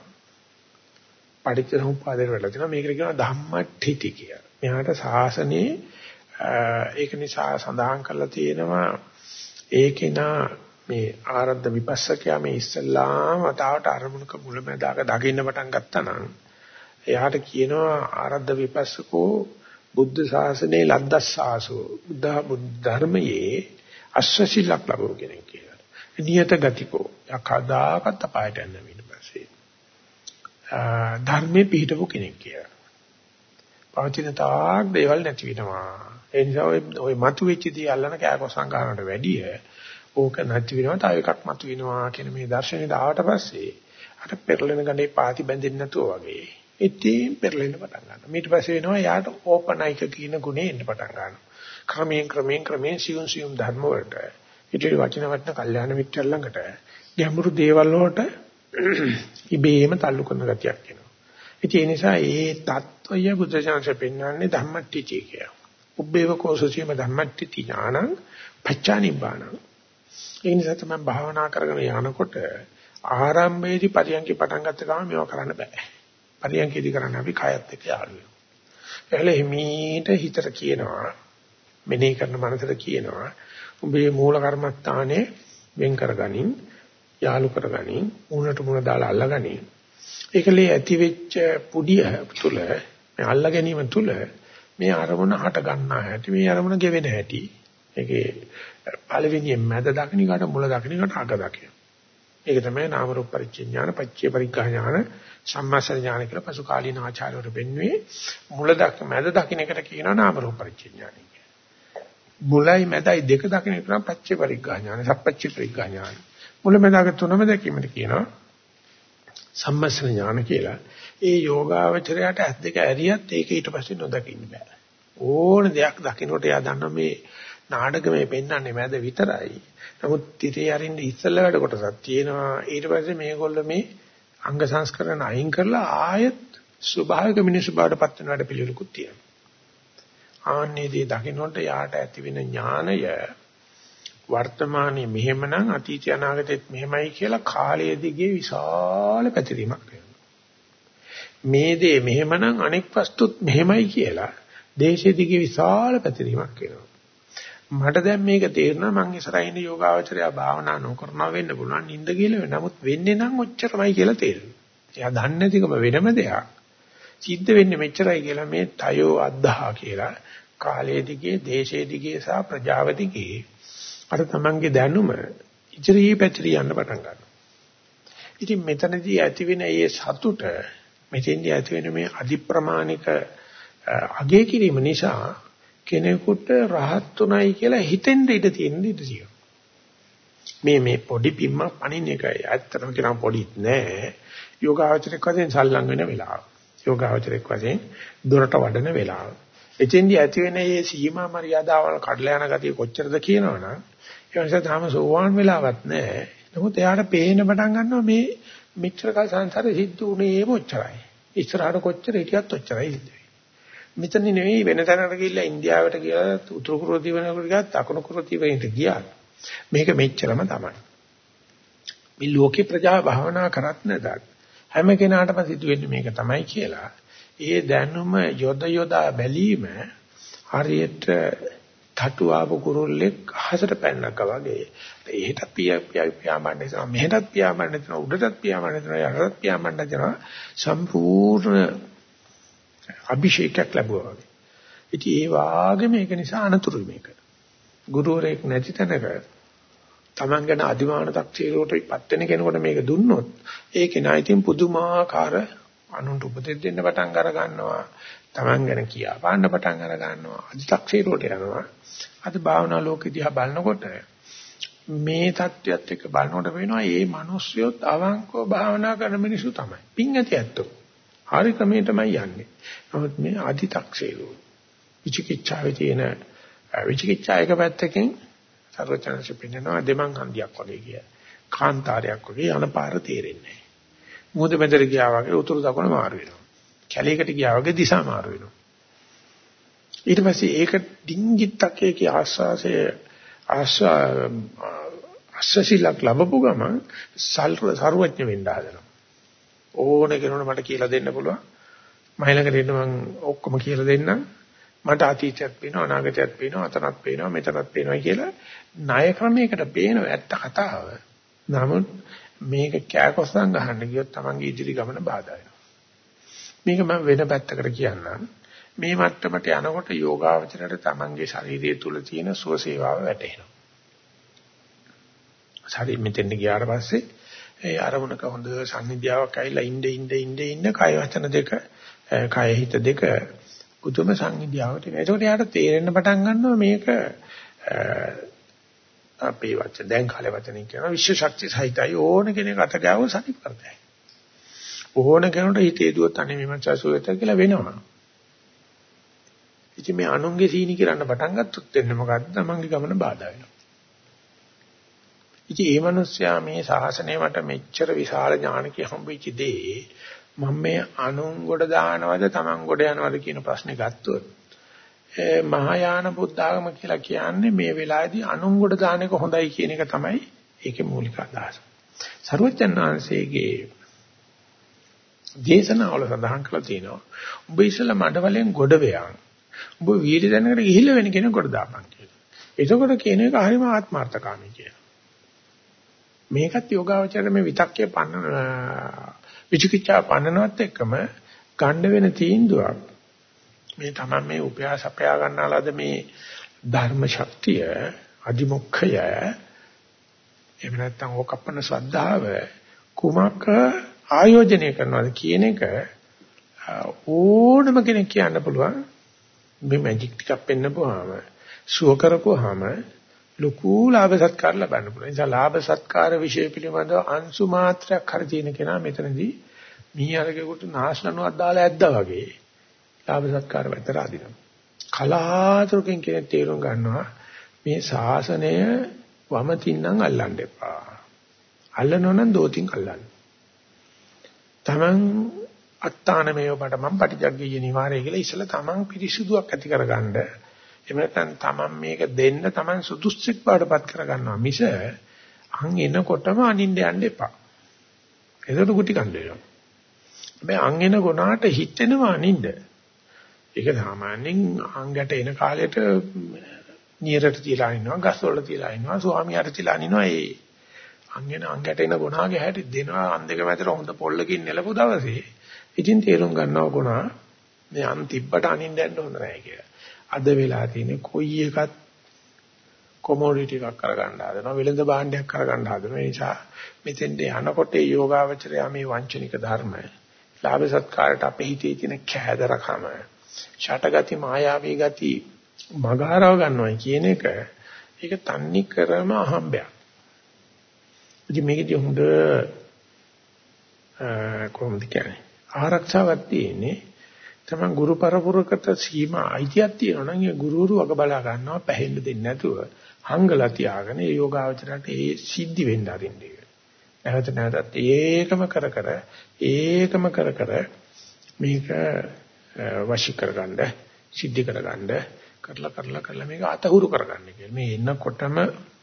පටිච්ච සමුප්පාදයට වැටලා තියෙනවා. මේකට කියනවා ධම්මට්ඨිති කියලා. මෙහාට සාසනේ ඒක නිසා සඳහන් කරලා තියෙනවා ඒකේනා මේ ආරද්ධ විපස්සකයා මේ ඉස්සල්ලාම වතාවට අරමුණක මුලැමැදාක දකින්න පටන් ගත්තා නම් එයාට කියනවා ආරද්ධ විපස්සකෝ බුද්ධ ශාසනයේ ලද්දස්සාසෝ බුද්ධ ධර්මයේ අශ්වසිලක් ලැබුව කෙනෙක් කියලා. නියත ගතිකෝ යකදාකත් අපායට යන්න ඊට පස්සේ. ධර්මයේ පිහිටපු කෙනෙක් කියලා. පවතින තාක් දේවල් නැති වෙනවා. ඒ නිසා ඔය මතුවෙච්ච දේ අල්ලන කෑකො සංගානකට වැඩිය ඕක නැති වෙනවා තව එකක් මතුවෙනවා කියන මේ දර්ශනේ දාවට පස්සේ අර පෙරලෙන ගඳේ පාති බැඳෙන්නේ නැතුව වගේ ඉතින් පෙරලෙන්න පටන් ගන්නවා. ඊට පස්සේ වෙනවා යාට ඕපනයික කියන ගුණේ එන්න පටන් ගන්නවා. ක්‍රමයෙන් ක්‍රමයෙන් ක්‍රමයෙන් සියුම් සියුම් ධර්ම වලට ඊට වචන වටන කල්යාණ මිත්‍ර ළඟට ගැඹුරු දේවල් වලට ඉබේම تعلق කරන ගතියක් එනවා. ඉතින් ඒ නිසා ඒ தত্ত্বය බුද්ධචාන්ස පෙන්වන්නේ ධම්මටිචේ කිය. උබ්බේව කෝසසීම ධම්මටිති ඥානං පච්චානිබ්බානං. ඒ නිසා තමයි භාවනා කරගෙන යනකොට ආරම්භයේදී පරියන්ක පටන් ගත්ත ගමන් මේවා කරන්න බෑ. පරියන්කේදී කරන්නේ අපි කයත් එක්ක යාළු වෙනවා එහෙල හිමීට හිතට කියනවා මෙනෙහි කරන මනසට කියනවා උඹේ මූල කර්මස්ථානේ වෙන් කරගනින් යාළු කරගනින් උණට මුණ දාලා අල්ලගනින් ඒකලේ ඇති වෙච්ච පුඩිය තුල මේ අල්ලා ගැනීම තුල මේ අරමුණ හට ගන්නා හැටි මේ අරමුණ ගෙවෙන හැටි ඒකේ පළවෙනියෙන් මැද දකින්නකට මුල දකින්නකට අග දකින්න. ඒක තමයි නාම රූප පරිච්ඡේඥාන පච්චේ පරිග්‍රහ ඥාන සම්මාසන ඥාන කියලා පසු කාලීන ආචාර්යවරු පෙන්වුවේ මුල දක් මැද දකින්න එකට කියනවා නාම රූප පරිච්ඡේඥාන කියලා. මුලයි මැදයි දෙක දකින්න එක නම් පච්චේ පරිග්‍රහ ඥාන සප්පච්චේ පරිග්‍රහ ඥාන. මුල මැදක තුනම දැකීමට කියනවා සම්මස්න ඥාන කියලා. ඒ යෝගාවචරයට ඇස් දෙක ඇරියත් ඒක ඊට පස්සේ නොදකින්න බෑ. ඕන දෙයක් දකින්නට යා දන්න මේ නාටකමේ පෙන්වන්නේ මැද විතරයි. නමුත් තිරේ අරින්න ඉස්සෙල්ලා වැඩ කොටසක් තියෙනවා. ඊට පස්සේ මේගොල්ල මේ අංග සංස්කරණ අයින් කරලා ආයෙත් ස්වභාවික මිනිස්සු බවට පත් වෙන වැඩ පිළිවෙලකුත් තියෙනවා. ආන්නේ දේ දකින්නට යාට ඇති වෙන ඥානය වර්තමානයේ මෙහෙමනම් අතීතය අනාගතෙත් මෙහෙමයි කියලා කාලයේ දිගේ විශාල පැතිරීමක් වෙනවා. මේ දේ මෙහෙමනම් අනෙක් වස්තුත් මෙහෙමයි කියලා දේශයේ දිගේ විශාල පැතිරීමක් වෙනවා. මට දැන් මේක තේරෙනවා මං ඉස්සරහින් යෝගාවචරය භාවනා නොකරනවා වෙන්න පුළුවන් නිින්ද කියලා වෙන. නමුත් වෙන්නේ නම් ඔච්චරමයි කියලා තේරෙනවා. එයා දන්නේ නැතිකම වෙනම දෙයක්. සිද්ධ වෙන්නේ මෙච්චරයි කියලා මේ තයෝ අද්දහා කියලා කාලයේ දිගේ දේශයේ දිගේ සහ ප්‍රජාව දිගේ අර තමන්ගේ දැනුම ඉදිරි පැතිරී යන්න පටන් ගන්නවා. ඉතින් මෙතනදී ඇති වෙන මේ සතුට මෙතෙන්දී ඇති වෙන මේ අධිප්‍රමාණික අගය කිරීම නිසා කෙනෙකුට රහත් උනායි කියලා හිතෙන්න ඉඩ තියෙන ඉඩ තියෙනවා. මේ මේ පොඩි පිම්මක් පණින එකයි. ඇත්තටම කියනවා පොඩිත් නෑ. යෝගාචරයක් වශයෙන් සල්ලං වෙන වෙලාව. යෝගාචරයක් වශයෙන් දොරට වඩන වෙලාව. එතෙන්දී ඇති වෙන මේ සීමා මරියාදාවල් කඩලා යන ගතිය කොච්චරද කියනවනම් ඒ නිසා තාම සෝවාන් වෙලාවක් නැහැ. නමුත් එයාට පේන්න පටන් ගන්නවා මේ මෙච්චර කල් සංසාරේ සිද්ධ වුණේ මොච්චරයි. ඉස්සරහට කොච්චර හිටියත් ඔච්චරයි සිද්ධ වෙන්නේ. මෙතන නෙවෙයි වෙන තැනකට ගිහිල්ලා ඉන්දියාවට ගිහලා උතුරු කුරු දිවයිනකට ගියා දකුණු කුරු දිවයිනට ගියා. මේක මෙච්චරම තමයි. මේ ලෝකේ ප්‍රජා භාවනා කරත් නැදත් හැම කෙනාටම සිදුවෙන්නේ මේක තමයි කියලා. ඒ දැනුම යොද යොදා බැලීම හරියට තටු ආපු කුරුල්ලෙක් අහසට පැනනක වගේ. එහෙටත් පියාඹන්නේ නැහැ. මෙහෙටත් පියාඹන්නේ නැහැ. උඩටත් පියාඹන්නේ නැහැ. යටටත් පියාඹන්නේ නැහැ. සම්පූර්ණ අභිෂේකයක් ලැබුවා වගේ. ඉතින් ඒ වාගේ මේක නිසා අනතුරුයි මේක. ගුරුවරයෙක් නැති තැනක Taman ගැන අදිමාන තක්සීරුවටපත් වෙන කෙනෙකුට මේක දුන්නොත් ඒකේ නා ඉතින් පුදුමාකාර අනුන්ට උපදෙස් දෙන්න පටන් අර ගන්නවා. Taman ගැන කියා පාන්න පටන් අර ගන්නවා. අදි탁සීරුවට යනවා. අද භාවනා ලෝකෙ දිහා බලනකොට මේ தත්වයට එක්ක බලනකොට වෙනවා මේ මිනිස්සුයොත් අවංකව භාවනා කරන මිනිස්සු තමයි. පිං ඇති ඇත්තෝ. හරි ක්‍රමේ තමයි යන්නේ. නමුත් මේ අදි탁සීරු විචිකිච්ඡාවේ තියෙන විචිකිච්ඡායක පැත්තකින් සර්වචනසෙ පින්නනවා දෙමන් හන්දියක් වගේ කිය. කාන්තාරයක් වගේ යන පාර තේරෙන්නේ නැහැ. මුහුද මැදට ගියා වගේ උතුරු දකුණ මාරු වෙනවා. කැලේකට ගියා වගේ දිශා මාරු වෙනවා. ඊට පස්සේ ඒක ඩිංගිත්තක් ඒකේ ආස්වාසය ආස්වා අස්සසිලක් ලැබපු ගමන් සර්වඥ වෙන්න හදනවා. ඕනේ කෙනෙකුට මට කියලා දෙන්න පුළුවන්. මයිලකට එන්න මම ඔක්කොම කියලා දෙන්නම්. මට අතීතයක් පේනවා අනාගතයක් පේනවා අතනක් පේනවා මෙතනක් පේනවා කියලා ණය ක්‍රමයකට පේනවා ඇත්ත කතාව. නමුත් මේක කෑකොස්සන් ගහන්න ගියොත් Tamange ඉදිරි ගමන බාධා වෙනවා. මේක මම වෙන පැත්තකට කියන්නම්. මේ මට්ටමට යනකොට යෝගාවචරයට Tamange ශරීරය තුල තියෙන සුවසේවාව වැටහෙනවා. ශරීර මෙතෙන් ගියාට පස්සේ ඒ අරමුණක හොඳ සංනිධාවක් ඇවිල්ලා ඉnde ඉnde ඉnde ඉන්න කය වචන දෙක කය හිත දෙක උතුම සංනිධාවට එනවා. ඒකට යාට තේරෙන්න පටන් ගන්නවා මේක අපේ වචන දැන් කාලේ වචනින් කියනවා විශ්ව ශක්තිය සහිතයි ඕන කෙනෙක් අත ගාව සනිප කරතයි. ඕන කෙනෙකුට හිතේ දුවත් අනේ විමර්ශන සුවත කියලා වෙනවා. ඉතින් මේ අනුන්ගේ සීනි කරන්න පටන් ගත්තොත් වෙන්නේ මොකද්ද? තමන්ගේ ගමන බාධා වෙනවා. ඉතින් මේ මිනිස්සයා මේ ශාසනය මට මෙච්චර විශාල ඥානකේ හම්බෙච්ච දේ මම මේ අනුන් ගොඩ දානවද Taman ගොඩ යනවද කියන ප්‍රශ්නේ ගත්තොත් මහායාන බුද්ධාගම කියලා කියන්නේ මේ වෙලාවේදී අනුන් ගොඩ දාන එක හොඳයි කියන එක තමයි ඒකේ මූලික අදහස. සරුවචන්නාංශයේගේ දේශනාවල සඳහන් කරලා තියෙනවා. ඔබ ඉස්සලා මඩවලෙන් ගොඩ වෙයන්. ඔබ වීර්ය දැනකට ගිහිල්ලා වෙන කෙනෙක් ගොඩ දාපන් කියලා. එතකොට කියන එක හරිම ආත්මార్థකාමී කියලා. මේකත් යෝගාවචරයේ මේ විතක්කේ පන්න විචිකිච්ඡා පන්නනවත් එක්කම ගන්න වෙන තීන්දුවක්. මේ තමයි මේ උපයාස අපයා ගන්නාලාද මේ ධර්ම ශක්තිය අදිමොක්ඛය එහෙම නැත්නම් ඕකප්පන ශ්‍රද්ධාව කුමක ආයෝජනය කරනවද කියන එක ඕනම කෙනෙක් කියන්න පුළුවන්. මේ මැජික් ටිකක් පෙන්නපුවාම සුව කරපුවාම ලොකු ලාභ සත්කාර ලබන්න පුළුවන්. ඒ නිසා ලාභ සත්කාර વિશે පිළිබඳව අංශු මාත්‍රයක් හරි තියෙන කෙනා මෙතනදී මීහරකෙකුට නාශනනුවක් දාලා ඇද්දා වගේ ලාභ සත්කාර වැතර අදිනවා. කලාතුරකින් කෙනෙක් තේරුම් ගන්නවා මේ ශාසනය වමතින්නම් අල්ලන්න එපා. අල්ලනවා නම් දෝතින් අල්ලන්න. Taman අත්තාන මේව බඩ මම පටිජග්ගීය නිවාරය කියලා ඉස්සලා තමන් පිරිසුදුවක් ඇති කරගන්න. එහෙම නැත්නම් තමන් මේක දෙන්න තමන් සුදුස්සෙක් බාටපත් කරගන්නවා මිස අන් එනකොටම අනින්න යන්න එපා. එතකොට ගුටි කණ්ඩ වෙනවා. හැබැයි අන් එන ගොනාට හිතෙනවා අනින්න. ඒක සාමාන්‍යයෙන් අංගට එන කාලෙට නියරට තියලා ඉන්නවා, ගස් වල තියලා ඉන්නවා, ස්වාමියාට තියලා ඉන්නවා ඒ අංගෙන අංගට එන ගුණාගේ හැටි දෙනවා අන් දෙක මැදට හොඳ පොල්ලකින් නෙලපු දවසේ ඉතින් තේරුම් ගන්නවා ගුණා මේ අන් තිබ්බට අනින්න යන්න හොඳ නැහැ කියලා. අද වෙලා තියෙන්නේ කොයි එකත් කොමෝඩිටි එකක් කරගන්න හදනවා වෙළඳ භාණ්ඩයක් කරගන්න හදනවා. ඒ නිසා මෙතෙන්ට යනකොට ඒ යෝගාවචරය මේ වංචනික ධර්ම ලාභ සත්කාරට අපේ හිතේ තියෙන කෑදරකම ෂටගති මායාවී ගති මගහරව ගන්නවා කියන එක ඒක තන්නේ කරම අහම්බයක්. ඉතින් මේකදී හොඳ කොහොමද කියන්නේ? ආරක්ෂාවක් තියෙන්නේ තමන් ගුරු පරපුරකට සීමා අයිතියක් තියෙනවා නම් ඒ ගුරුවරු වග බලා ගන්නවා පැහෙන්න දෙන්නේ නැතුව හංගලා තියාගෙන ඒ යෝගාවචරයට ඒ සිද්ධි වෙන්න අරින්නේ. නැවත නැවතත් ඒකම කර කර ඒකම කර කර මේක වශී කරගන්න සිද්ධි කරගන්න කරලා කරලා කරලා මේක අතහුරු කරගන්න කියලා. මේ එන්නකොටම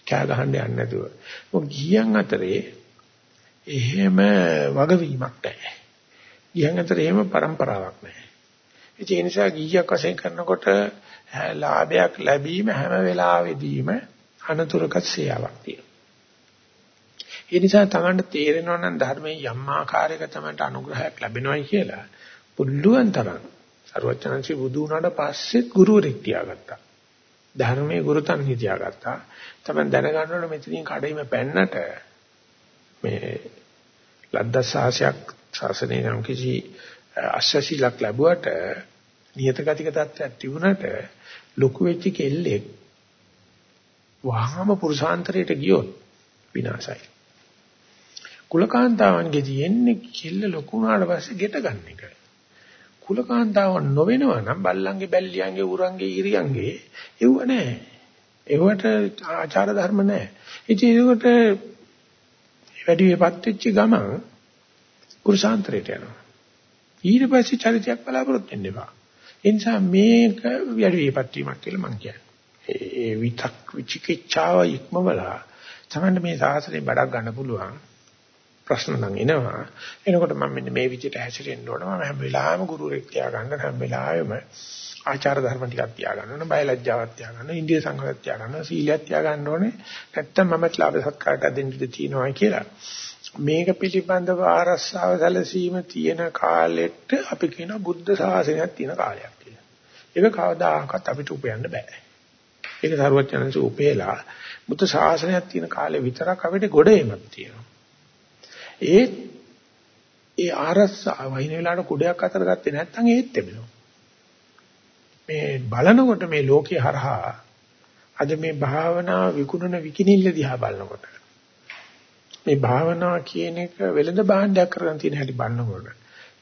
කෑ ගහන්න යන්නේ නැතුව. මොකද ගියන් අතරේ එහෙම වගවීමක් නැහැ. ගියන් අතරේ එහෙම પરම්පරාවක් නැහැ. ඒ නිසා ගියක් වශයෙන් කරනකොට ලාභයක් ලැබීම හැම වෙලාවෙදීම අනතුරකට සේයාවක් තියෙනවා. ඒ නිසා තමන්ට තේරෙනවා නම් ධර්මයේ යම් ආකාරයක තමන්ට අනුග්‍රහයක් ලැබෙනවයි කියලා පුළුවන් තරම් සර්වචනන්සි බුදු වුණාට පස්සෙත් ගුරුවරෙක් තියාගත්තා. ධර්මයේ ගුරුතන් හිතියාගත්තා. තමන් දැනගන්න ඕනේ මෙතනින් කඩේම පැන්නට මේ ලද්දසාසයක් ශාසනයේ නම් කිසි අශ්ශශීලක් ලැබුවට නියත ගතික තත්ත්වයක් තිබුණට ලොකු වෙච්ච කෙල්ලෙක් වහාම පුරුෂාන්තරයට ගියොත් විනාශයි. කුලකාන්තාවන්ගේ තියෙන්නේ කිල්ල ලොකු වුණාට පස්සේ ගෙට ගන්න එක. කුලකාන්තාවන් නොවෙනවා නම් බල්ලන්ගේ බැල්ලියන්ගේ උරන්ගේ ඉරියන්ගේ එව්ව නැහැ. ඒවට ආචාර ධර්ම නැහැ. ඉතින් ඒකට වැඩි වෙපත් වෙච්ච ගමන් පුරුෂාන්තරයට යනවා. ඊට පස්සේ චරිතයක් බලාපොරොත්තු වෙන්න එපා. ඒ නිසා මේක වැඩි වෙපත් වීමක් කියලා මම කියන්නේ. ඒ විතක් විචිකිච්ඡාව ඉක්මවලා තමයි මේ සාසනේ බඩක් ගන්න පුළුවන්. ප්‍රශ්න නම් එනවා. එනකොට මම මෙන්න මේ විදිහට හැසිරෙන්න ඕන. මම හැම වෙලාවෙම ගුරුවරයෙක් තියාගන්න හැම වෙලාවෙම ආචාර ධර්ම ටිකක් තියාගන්න ඕන. බයලජ්ජාවක් තියාගන්න, ඉන්දිය සංගතයක් තියාගන්න, සීලයක් තියාගන්න ඕනේ. නැත්තම් මම ලාභ සත්කාරට දෙන්න තියෙනවා කියලා. මේක පිළිබඳව ආරස්සාව සැලසීම තියෙන කාලෙට අපි කියන බුද්ධ ශාසනයක් තියෙන කාලයක් කියලා. ඒක කවදාකවත් අපිට උපයන්න බෑ. ඒක සරුවචනන්ස උපේලා බුද්ධ ශාසනයක් තියෙන කාලේ විතරක් අපිට ගොඩ එමක් තියෙනවා. ඒ ඒ ආරස්සා වහින වෙලාවට කුඩයක් අතර ගත්තේ නැත්නම් ඒත් එබෙනවා. මේ බලනකොට මේ ලෝකේ හරහා අද මේ භාවනා විකුණන විකිනිල්ල දිහා බලනකොට මේ භාවනා කියන එක වෙළඳ භාණ්ඩයක් කරගෙන තියෙන හැටි බලනකොට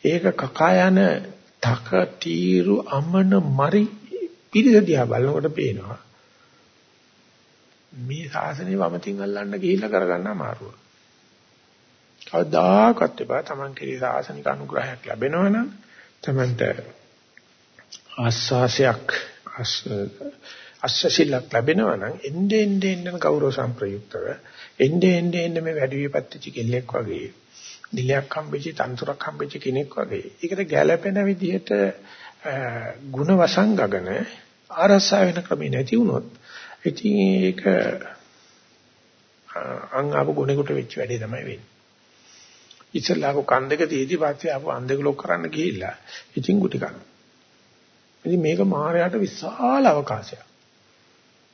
ඒක කකා යන තක තීරු අමන මරි පිරිස දිහා බලනකොට පේනවා මේ ශාසනය වමතින් අල්ලන්න ගිහිල්ලා කරගන්න අමාරුයි. කවදාකවත් එපා Taman කෙරේ සාසනික අනුග්‍රහයක් ලැබෙනවනම් Tamanට ආස්වාසයක් අස්සසිලක් ලැබෙනවනම් එnde ende ende ගෞරව සම්ප්‍රයුක්තව එnde ende ende මේ වැඩි විපත්ති කෙල්ලෙක් වගේ නිලයක් හම්බෙච්ච තන්තුරක් හම්බෙච්ච කෙනෙක් වගේ ඒකට ගැළපෙන විදිහට ಗುಣ වසංගගන ආරසා වෙන ක්‍රමේ නැති වුණොත් ඉතින් ඒක අං ආපු ගුණෙකුට වෙච්ච වැඩේ තමයි වෙන්නේ ඉස්සෙල්ලා ආපු කන් දෙක තීදි පස්සේ ආපු අන් දෙක ලොක් කරන්න ගිහිල්ලා ඉතින් ගුටි කනවා. ඉතින් මේක මායයට විශාල අවකාශයක්.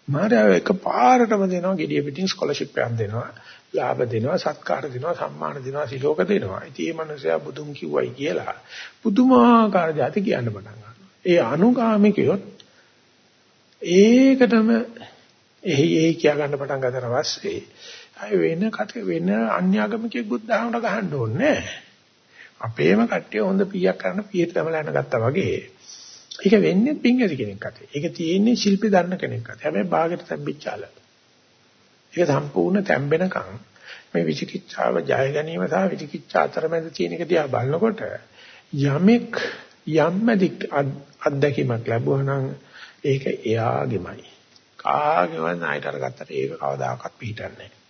මායව එකපාරටම දෙනවා gediya pitin scholarship එකක් දෙනවා. ලාභ දෙනවා, සත්කාර දෙනවා, සම්මාන දෙනවා, සිලෝක දෙනවා. ඉතින් මේ මනුස්සයා බුදුන් කිව්වයි කියලා පුදුමාකාර જાති කියන්න පටන් ගන්නවා. ඒ අනුගාමිකයොත් ඒකටම එහි එහි කියා ගන්න පටන් ගන්නතර පස්සේ අය වෙන කට වෙන අන්‍යාගමිකයෙක් බුද්ධ ධර්මයට ගහන්න ඕනේ අපේම කට්ටිය හොඳ පීයක් කරන පීයට තමලා යන ගත්තා වගේ. ඒක වෙන්නේ පිංගති කෙනෙක් අතේ. ඒක තියෙන්නේ ශිල්පී දන්න කෙනෙක් අතේ. හැබැයි ਬਾගෙට තැම්බිච්චාල. ඒක සම්පූර්ණ තැම්බෙනකන් මේ විචිකිච්ඡාව ජය ගැනීම සහ විචිකිච්ඡා අතරමැද තියෙන එක දිහා බලනකොට යමෙක් යම්මදික් අත්දැකීමක් ලැබුවා නම් ඒක එයාගෙමයි. කාගේවත් ණයට අරගත්තට ඒක කවදාකවත් පිටින්නේ නැහැ.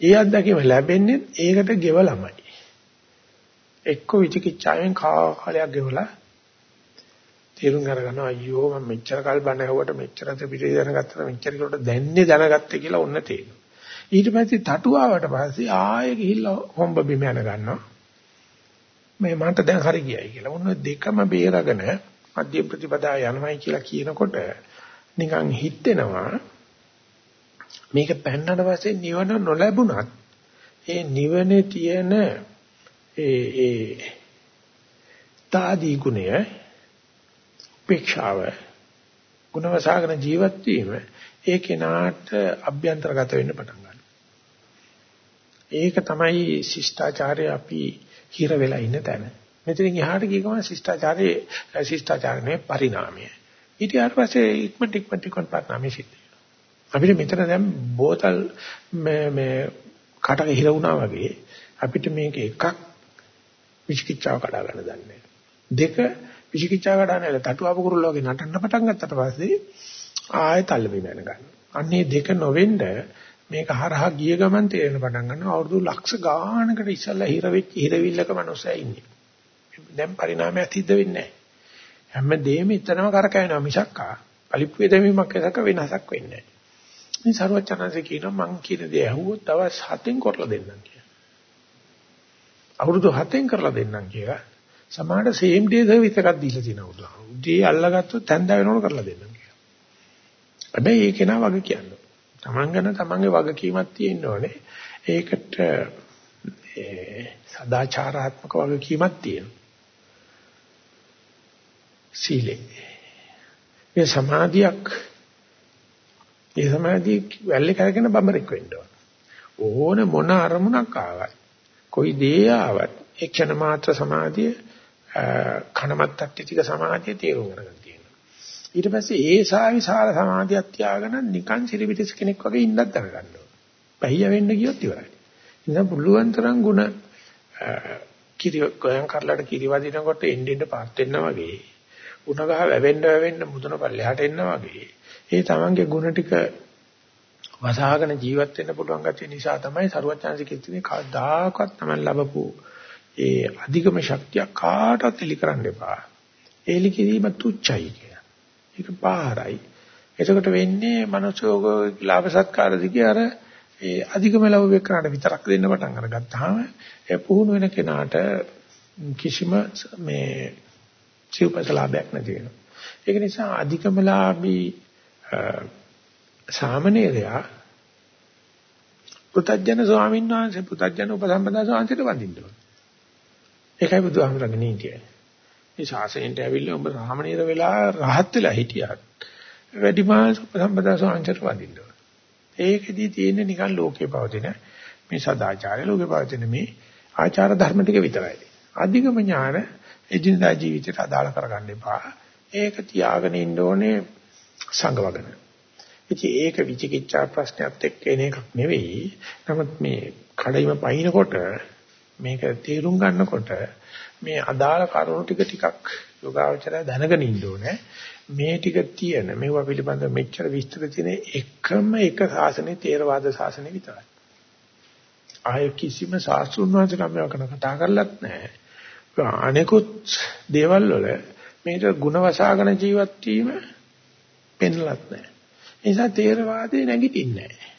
ඒ අත්දැකීම ලැබෙන්නේ ඒකට ගෙවලමයි. එක්ක විචිකිච්ඡාවෙන් කාලයක් ගෙවලා තේරුම් අරගන්න අයියෝ මම මෙච්චර කල් බණ ඇහුවට මෙච්චරද පිටේ දැනගත්තා මෙච්චර කොට දැන්නේ දැනගත්තේ කියලා ඔන්න තේරෙනවා. ඊට පස්සේ තටුවාවට පස්සේ ආයෙ ගිහිල්ලා හොම්බ බිම යන ගන්නවා. මේ මන්ට දැන් හරි ගියයි කියලා. ඔන්න දෙකම බේරගෙන මධ්‍ය ප්‍රතිපදා යනවායි කියලා කියනකොට නිකන් හිතෙනවා මේක පැන්නට පස්සේ නිවන නොලැබුණත් ඒ නිවනේ තියෙන ඒ ඒ තාදී ගුණය උපේක්ෂාව ගුණවසාගෙන ජීවත් වීම ඒ කෙනාට අභ්‍යන්තරගත වෙන්න පටන් ගන්නවා. ඒක තමයි ශිෂ්ටාචාරය අපි හිර වෙලා ඉන්න තැන. මෙතනින් එහාට ගිය ගමන් ශිෂ්ටාචාරයේ ශිෂ්ටාචාරයේ පරිණාමය. ඊට පස්සේ ඉක්මනට ඉක්මනට ඉක්මනට පරිණාමය සිද්ධ අපිට මෙතන දැන් බෝතල් මේ මේ කටක හිර වුණා වගේ අපිට මේක එකක් විචිකිච්ඡාව කඩා ගන්න දන්නේ දෙක විචිකිච්ඡාව කඩාගෙන තටුවාප කුරුල්ල වගේ නටන්න පටන් ගත්තට පස්සේ ආයෙත් අල්ලපින යන ගන්න. අන්නේ දෙක නොවෙන්න මේක හරහා ගිය ගමන් තේරෙන පටන් ගන්නවා අවුරුදු ලක්ෂ ගානකට ඉස්සල්ලා හිර වෙච්ච හිරවිල්ලක මනුස්සයා ඉන්නේ. දැන් පරිණාමයක් සිද්ධ වෙන්නේ නැහැ. හැමදේම ඉතනම කරකැවෙනවා මිසක්කා පලිප්පුවේ දැමීමක් එකක වෙනසක් වෙන්නේ නැහැ. මේ ਸਰවචනanse කියනවා මං කියන දේ ඇහුවොත් දවස් 7න් කරලා දෙන්නම් කියලා. අවුරුදු 7න් කරලා දෙන්නම් කියලා. සමහරට same day service එකක් දීලා තියෙනවා උදා. උදේ අල්ලගත්තොත් තැන්දා වෙනකොට කරලා දෙන්නම් කියලා. හැබැයි ඒක නා වගේ කියන්නේ. Taman ගැන Tamanගේ වගකීමක් තියෙන්න ඕනේ. ඒකට සදාචාරාත්මක වගකීමක් තියෙනවා. සීලේ. මේ සමාධියක් ඒ සමාධිය වැල්ලේ කරගෙන බඹරෙක් වෙන්න ඕන. ඕන මොන අරමුණක් ආවත් කොයි දේ ආවත් ඒ ක්ෂණ මාත්‍ර සමාධිය කනමත් ටික සමාධිය තේරුම් ගන්න තියෙනවා. ඊට පස්සේ ඒ සාවිසාර සමාධියක් තියාගෙන නිකන් සිරිවිටිස් කෙනෙක් වගේ ඉන්නත් දැනගන්න ඕන. පහිය වෙන්න ගියොත් ඉවරයි. ඉතින් පුළුවන් තරම් ಗುಣ කිරි ගයන් කරලාට කිරි වදිනකොට එන්න එන්න පාත් වෙනවා වගේ උණ ගහ වැවෙන්න වැවෙන්න මුදුන පල්ලෙහාට එන්න වගේ ඒ තමන්ගේ ಗುಣ ටික වසහාගෙන ජීවත් වෙන්න පුළුවන් ගැතිය නිසා තමයි සරුවචාන්සික ඉතිනේ කවදාකවත් තමයි ලැබපු ඒ අධිගම ශක්තිය කාටවත් එලි කරන්න එපා. එලි කිරීම තුච්චයි කියන. ඒක පාරයි. එතකොට වෙන්නේ මනුෂ්‍යෝග ලාභ සත්කාර දිගේ අර ඒ අධිගම ලැබුවේ කරාට විතරක් දෙන්න පටන් අරගත්තාම ඒ පුහුණු වෙන කෙනාට කිසිම මේ සිව්පසලාභයක් නැති වෙනවා. ඒක නිසා අධිකමලාභී සාමණේරයා පුතඥ ස්වාමීන් වහන්සේ පුතඥ උපසම්පදා ස්වාමීන්ට වඳින්න ඕන. ඒකයි බුදුහාමරගේ නීතිය. මේ ශාසනයට ඇවිල්ලා ඔබ සාමණේර වෙලා රහත් වෙලා හිටියත් වැඩිමාල් උපසම්පදා ස්වාමීන්ට වඳින්න ඕන. ඒකෙදි තියෙන්නේ නිකන් ලෝකේ පවතින මේ සදාචාරය ලෝකේ පවතින මේ ආචාර ධර්ම ටික විතරයි. අධිගම ඥාන එදිනදා ජීවිතයට අදාළ කරගන්න එපා. ඒක තියාගෙන ඉන්න ඕනේ සංගවගෙන. ඉතින් ඒක විචිකිච්ඡා ප්‍රශ්නයත් එක්ක එන එකක් නෙවෙයි. නමුත් මේ කඩයිම පයින්නකොට මේක තේරුම් ගන්නකොට මේ අදාළ කරුණු ටික ටිකක් යෝගාවචරය දැනගෙන ඉන්න ඕනේ. මේ ටික තියෙන මේවා පිළිබඳව මෙච්චර විස්තර තියෙන එකම එක ශාසනයේ තේරවාද ශාසනය විතරයි. ආය කිසිම ශාස්ත්‍රුන් වහන්සේ නම් මේවා කරන කතා කරලත් නැහැ. අනෙකුත් දේවල් වල මේක ಗುಣ වසාගෙන ජීවත් වීම පෙන්ලත් නැහැ. ඒ නිසා තේරවාදේ නැගිටින්නේ නැහැ.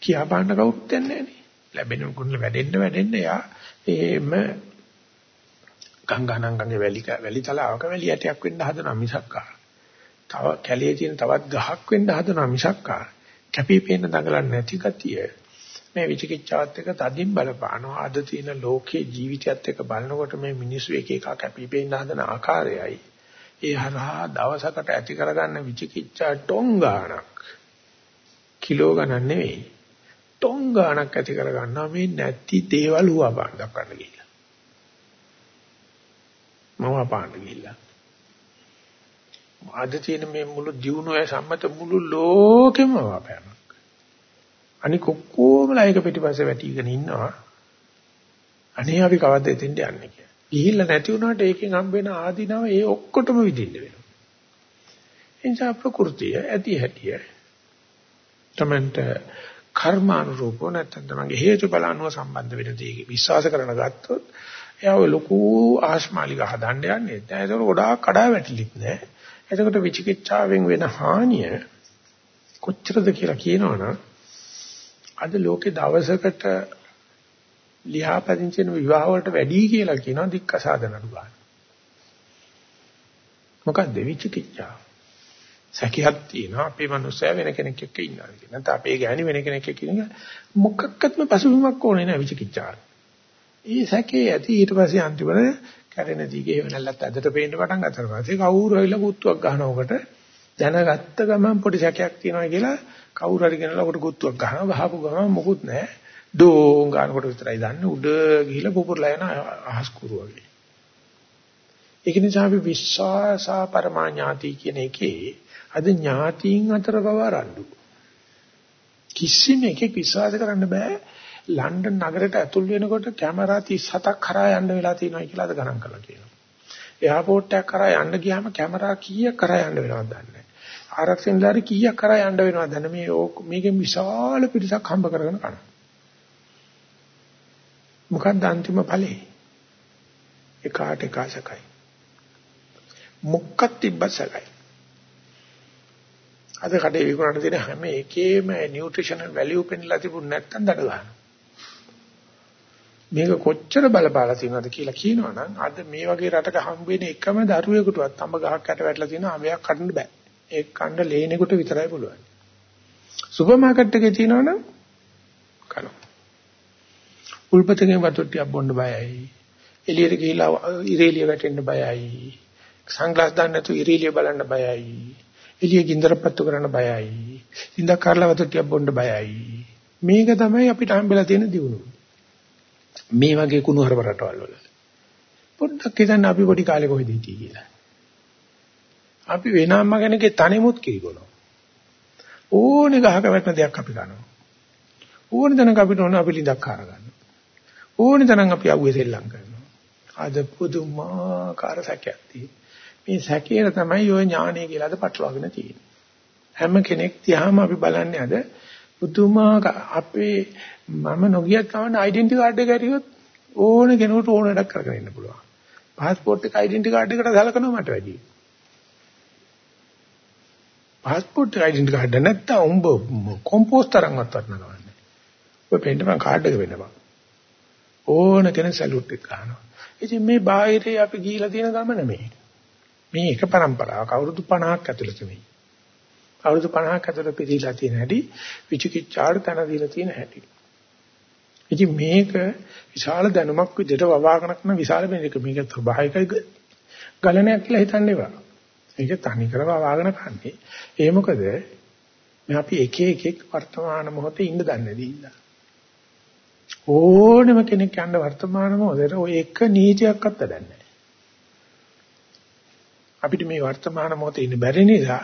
කියා පාන්න කවුරුත් යන්නේ නැහැ. ලැබෙන ගුණ වැඩෙන්න වැඩෙන්න යා එහෙම ගංගානංගගේ වැලි වැලි තලාවක වැලි ඇටයක් වෙන්න හදනවා මිසක්කා. තව කැලේ තියෙන තවත් ගහක් වෙන්න හදනවා මිසක්කා. කැපිපේන දඟලන්නේ නැති ගතිය. මේ විචිකිච්ඡාවත් එක්ක තදින් බලපානවා. අද තියෙන ලෝකේ ජීවිතයත් එක්ක බලනකොට මේ මිනිස්සු එක එක කැපිපේන හදන ආකාරයයි ඒ හරහා දවසකට ඇති කරගන්න විචිකිච්ඡා ටොංගාණක් කිලෝ ගණන් නෙවෙයි ටොංගාණක් ඇති කරගන්නවා මේ නැති දේවල් හුවා දක්වන්න ගිහිල්ලා මම පාන්න ගිහිල්ලා අද තියෙන මේ මුළු දියුණුවේ සම්මත මුළු ලෝකෙම වපෑමක් අනික ඔක්කොමලා එක පිටිපස්සේ වැටිගෙන ඉන්නවා අනේ අපි කවද්ද එතෙන්ට යන්නේ කියලා. ගිහිල්ලා නැති වුණාට ඒකෙන් හම්බ වෙන ආදීනව ඒ ඔක්කොටම විඳින්න වෙනවා. එනිසා ප්‍රകൃතිය ඇති හැටිය තමන්ට කර්මානුරූපව නැත්නම් තමන්ගේ හේතුඵල අනුව සම්බන්ධ වෙන දේ විශ්වාස කරන ගත්තොත් එයාව ලොකු ආශ්මාලික හදන්න යන්නේ නැහැ. ඒක ගොඩාක් කඩා වැටිලිත් නෑ. එතකොට විචිකිච්ඡාවෙන් වෙන හානිය කොච්චරද කියලා කියනවනම් අද ලෝකේ දවසකට ලියාපදිංචින විවාහ වලට වැඩි කියලා කියනවා දික්කසාදන අඩු ගන්න. මොකක්ද විචිකිච්ඡා? සැකයක් තියෙනවා. අපේ මනුස්සයා වෙන කෙනෙක් එක්ක ඉන්නවා කියන. නැත්නම් අපේ ගෑණි වෙන කෙනෙක් එක්ක ඉන්න මොකක්වත්ම පසුබිමක් ඕනේ නැහැ විචිකිච්ඡාවට. ඊ සැකේ ඇති ඊට පස්සේ අන්තිමට කැරෙන දිගේ වෙනල්ලත් අදට පේන්න පටන් ගත්තා පස්සේ කවුරු හරිලා කුත්තුවක් ගන්නවකට දැනගත්ත ගමන් පොඩි සැකයක් තියෙනවා කියලා කවුරු හරි ගෙනලා කොට කුත්තුවක් ගහනවා ගහපු ගමන් මොකුත් නැහැ. ඩෝං ගන්නකොට විතරයි දන්නේ. උඩ ගිහිලා පුපුරලා යන අහස් කුරු වගේ. ඒක නිසා අපි විශ්වාසා පරමාඥාති කියන එකේ අද ඥාතීන් අතර පවරඬු කිසිම එකෙක් විශ්වාස කරන්න බෑ ලන්ඩන් නගරයට ඇතුල් වෙනකොට කැමරා 37ක් කරා යන්න වෙලා තියෙනවා කියලා අද ගණන් කරලා කියනවා. එයාපෝට් එකක් කරා යන්න ගියාම කැමරා කීයක් කරා යන්න වෙනවද දන්නේ නැහැ. ආරක්ෂකෙන්ලාරි කීයක් කරා යන්න වෙනවද දන්නේ මේ මේකෙන් විශාල පිරිසක් හම්බ කරගෙන කනවා. මොකක්ද අන්තිම ඵලේ? එකාට එකාසකයි. මොකක්ද තිබ්බසකයි. අද කඩේ විකුණන තියෙන හැම එකේම නියුට්‍රිෂනල් වැලියු පෙන්ලා තිබුණ නැත්නම් දඩ ගන්නවා. මේක කොච්චර බලපාලා තියෙනවද කියලා කියනවනම් අද මේ වගේ රටක හම්බ වෙන එකම දරුවෙකුටවත් අඹ ගහක් යට වැටලා තියෙන අඹයක් කන්න බෑ. ඒක කන්න ලේනෙකුට විතරයි පුළුවන්. සුපර් මාකට් එකේ තියෙනවනම් කනවා. උල්පතකින් වතුර ටිකක් බොන්න බයයි. එළියට ගිහිලා ඉරේලිය වැටෙන්න බයයි. සන්ග්ලාස් දාන්න නැතුව ඉරේලිය බලන්න බයයි. එළිය ගින්දරපත්තු කරන්න බයයි. ඉඳ කරලා වතුර ටිකක් බොන්න බයයි. මේක තමයි අපිට හම්බෙලා තියෙන දියුණුව. මේ වගේ කුණු හරප රටවල් වල. පොඩ්ඩක් හිතන්න අපි පොඩි කාලේ කොහෙද හිටියේ කියලා. අපි වෙන අම්මා කෙනෙක්ගේ තනිමුත් කිරිගොනවා. ඕනේ ගහක වැටෙන දෙයක් අපි ගන්නවා. ඕනේ තැනක අපිට ඕන අපි ලිඳක් කාර ගන්නවා. ඕනේ තැනක අපි අවුවේ සෙල්ලම් කරනවා. අද පුදුමාකාර සැකයක් තියෙනවා. මේ සැකේර තමයි ඔය ඥානය කියලාද පටලවාගෙන තියෙන්නේ. හැම කෙනෙක් තියාම අපි බලන්නේ අද පුදුමාකාර අපේ මම නොගියත් කවන්න ඩෙන්ටි කාඩ් එක ඇරියොත් ඕන කෙනෙකුට ඕන වැඩක් කරගෙන ඉන්න පුළුවන්. પાස්පෝර්ට් එක ඩෙන්ටි කාඩ් එකට සලකනවා මට වැඩි. પાස්පෝර්ට් එක ඩෙන්ටි කාඩ් නැත්තම් උඹ කොම්පෝස්ට් තරම්වත් වටනවා නෑ. ඔය පෙන්න මම කාඩ් එක වෙන්නවා. ඕන කෙනෙක් සැලුට් එක ගන්නවා. ඉතින් මේ බාහිරේ අපි ගිහිලා තියෙන ගමන මේ. මේ එක પરම්පරාවක් අවුරුදු 50ක් ඇතුළත මේ. අවුරුදු 50ක් ඇතුළත පිළිලා තියෙන හැටි විචිකිච්ඡාට තන දීලා තියෙන හැටි. ඉතින් මේක විශාල දැනුමක් විදිහට වවාගෙන කරන විශාල මේක මේක ස්වභාවික ගලණයක් කියලා හිතන්න එපා. ඒක තනි කරව වවාගෙන කන්නේ. ඒ මොකද මේ අපි එක එක එක වර්තමාන මොහොතේ ඉන්න දන්නේ නැදී ඕනෙම කෙනෙක් යන්න වර්තමාන මොහොතේ ඔය එක නීතියක්වත් දන්නේ අපිට මේ වර්තමාන මොහොතේ ඉන්න බැරි නිසා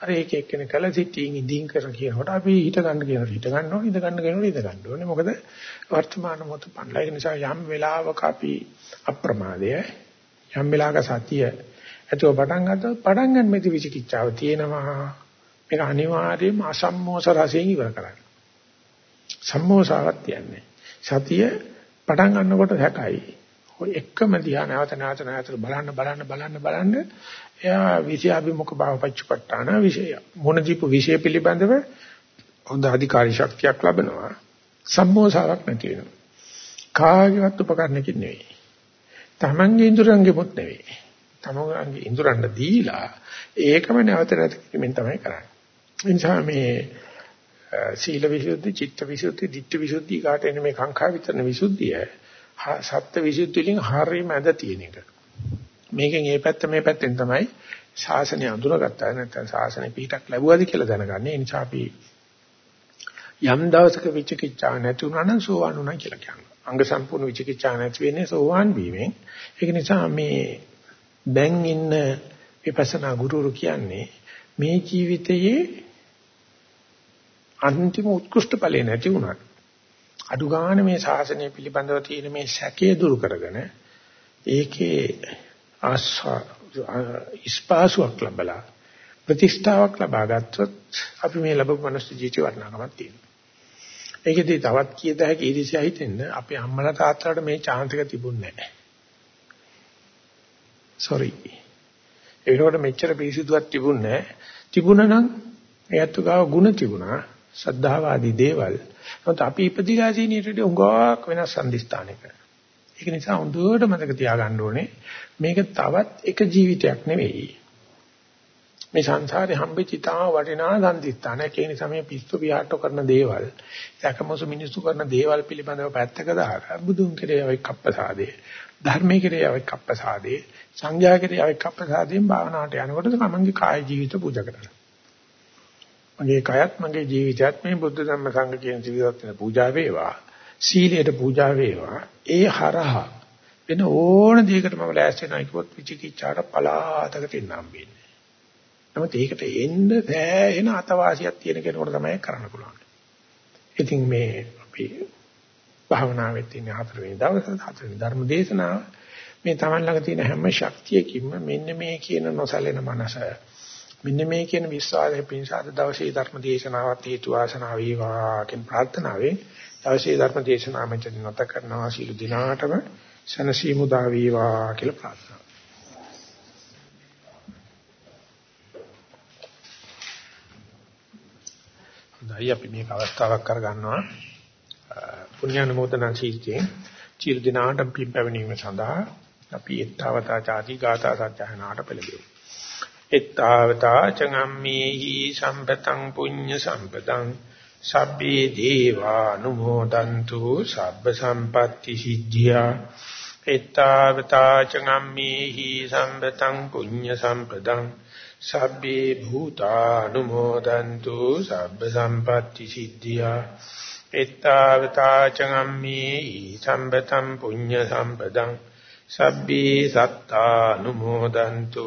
අර ඒක එක්කෙනෙක් කළා සිටින් ඉදින් කර කියනකොට අපි හිත ගන්න කියනවා. හිත ගන්නවා ඉඳ ගන්න කියනවා ඉඳ ගන්න ඕනේ. මොකද වර්තමාන මොහොත පන්නලා ඒ නිසා යම් වෙලාවක අපි අප්‍රමාදය යම් වෙලාවක සතිය ඇතුව පටන් ගත්තොත් පටන් ගන්න මෙති විචිකිච්ඡාව තියෙනවා. මේක අනිවාර්යයෙන්ම අසම්මෝස රසයෙන් ඉවර කරන්න. සම්මෝසාවක් තියන්නේ සතිය පටන් ගන්නකොට හැකයි ඔය එකම දිහා නැවත නැවත නැවත බලන්න බලන්න බලන්න බලන්න එයා විෂයාභිමුඛ භාව පච්චපට්ඨාන විෂය මොන දීපු විෂය පිළිබඳව හොඳ අධිකාරී ශක්තියක් ලැබෙනවා. සම්මෝසාවක් නැති වෙනවා. කාගේවත් උපකරණකින් නෙවෙයි. තමන්ගේ ඉඳුරංගෙමුත් නෙවෙයි. තමන්ගේ ඉඳුරන්න දීලා ඒකම නැවත නැවත කිමින් තමයි කරන්නේ. ඒ නිසා මේ සීල විසුද්ධි චිත්ත විසුද්ධි ditthi විසුද්ධි කාට එන්නේ මේ කාංකා විතරන විසුද්ධිය සත්‍ය විසුද්ධි වලින් හරියම ඇද තියෙන එක මේකෙන් මේ පැත්ත මේ පැත්තෙන් තමයි ශාසනය අඳුරගත්තා නැත්නම් ශාසනය පිටක් ලැබුවාද කියලා දැනගන්නේ. ඒ නිසා අපි යම් දවසක විචිකිච්ඡා නැති වුණා නම් සෝවාන් වුණා කියලා කියනවා. අංග සම්පූර්ණ විචිකිච්ඡා නැති වෙන්නේ සෝවාන් වීමෙන්. ඒක නිසා මේ දැන් ඉන්න විපස්සනා ගුරුවරු කියන්නේ මේ ජීවිතයේ අන්තිම උත්කෘෂ්ඨ ඵලෙ නැති වුණා. අඩු ගන්න මේ ශාසනය පිළිබඳව තියෙන මේ සැකය දුරු කරගෙන ඒකේ ආස්වා ඉස්පාසුවක් ලැබලා ප්‍රතිෂ්ඨාවක් ලබා ගත්තොත් අපි මේ ලැබපු මනුස්ස ජීවිත වටිනාකමක් තියෙනවා. ඒකෙදි තවත් කීයද හැකි ඊර්ෂ්‍යා හිතෙන්න අපේ අම්මලා තාත්තලාට මේ chance එක තිබුණේ නැහැ. sorry. ඒකට මෙච්චර පිරිසිදුවක් තිබුණේ නැහැ. තිබුණා නම් එයත් ගාව ಗುಣ තිබුණා. සද්ධාව ආදී දේවල්. නමුත් අපි ඉපදිලා තියෙන ඊට උඟාවක් වෙනස් සම්දිස්ථානයක. ඒක නිසා හොඳට මතක තියාගන්න ඕනේ මේක තවත් එක ජීවිතයක් නෙවෙයි. මේ සංසාරේ හම්බෙච්ච තා වටිනා සම්දිස්ථානයක්. ඒ නිසා මේ පිස්සු පියාට්ටෝ කරන දේවල්, සැකමොසු මිනිස්සු කරන දේවල් පිළිබඳව පැත්තක දාලා බුදුන් කෙරේ අවෙක් අප්පසාදේ, ධර්මයේ කෙරේ අවෙක් අප්පසාදේ, සංඝයා කෙරේ අවෙක් අප්පසාදයෙන් භාවනාවට යනකොට තමන්ගේ කාය ජීවිත පූජා කරනවා. මගේ කයත් මගේ ජීවිතයත් මේ බුද්ධ ධම්ම සංඝ කියන ජීවිතත් වෙන පූජා වේවා. සීලයට පූජා වේවා. ඒ හරහා වෙන ඕන දෙයකට මම ලෑස්ති නැහැ කිව්වොත් විචිකිච්ඡාට පලාතකට එන්න හම්බෙන්නේ. නමුත් ඒකට එන්න සෑහෙන අතවාසියක් තියෙන කෙනෙකුට තමයි කරන්න පුළුවන්. ඉතින් මේ අපි භාවනාවේ තියෙන හතරවෙනි දවසේ හතරවෙනි ධර්ම දේශනාව මේ Taman ළඟ තියෙන හැම ශක්තියකින්ම මෙන්න මේ කියන නොසැලෙන මනස මෙන්න මේ කියන විශ්වාසයේ පින්සාද දවසේ ධර්ම දේශනාවත් හේතු වාසනා වේවා කියන ප්‍රාර්ථනාවෙන් දවසේ ධර්ම දේශනාව මෙතන නැත කරනවා. සීල දිනාටම සනසීමුදා වේවා කියලා ප්‍රාර්ථනා. හොඳයි අපි මේක අවස්ථාවක් කරගන්නවා පුණ්‍යානුමෝදනා සීලයෙන් චිර දිනාට පින් පැවණීම සඳහා අපි ඊත්තාවතා ചാති ගාථා සත්‍යහනාට පෙළඹෙමු. ඊත්තාවතා චංගම්මේහි සම්පතං පුඤ්ඤ සම්පතං සබ්බේ දීවානුමෝදන්තු සබ්බ සම්පatti සිද්ධියා. ඊත්තාවතා චංගම්මේහි සම්පතං පුඤ්ඤ සම්පතං සබ්බේ භූතානුමෝදන්තු සබ්බ සම්පatti සිද්ධියා. එත්තාවතා චගම්මේ සම්බතම් පුඤ්ඤ සම්පදං සබ්බේ සත්තානුමෝදන්තු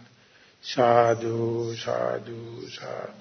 සාදු සාදු සාදු.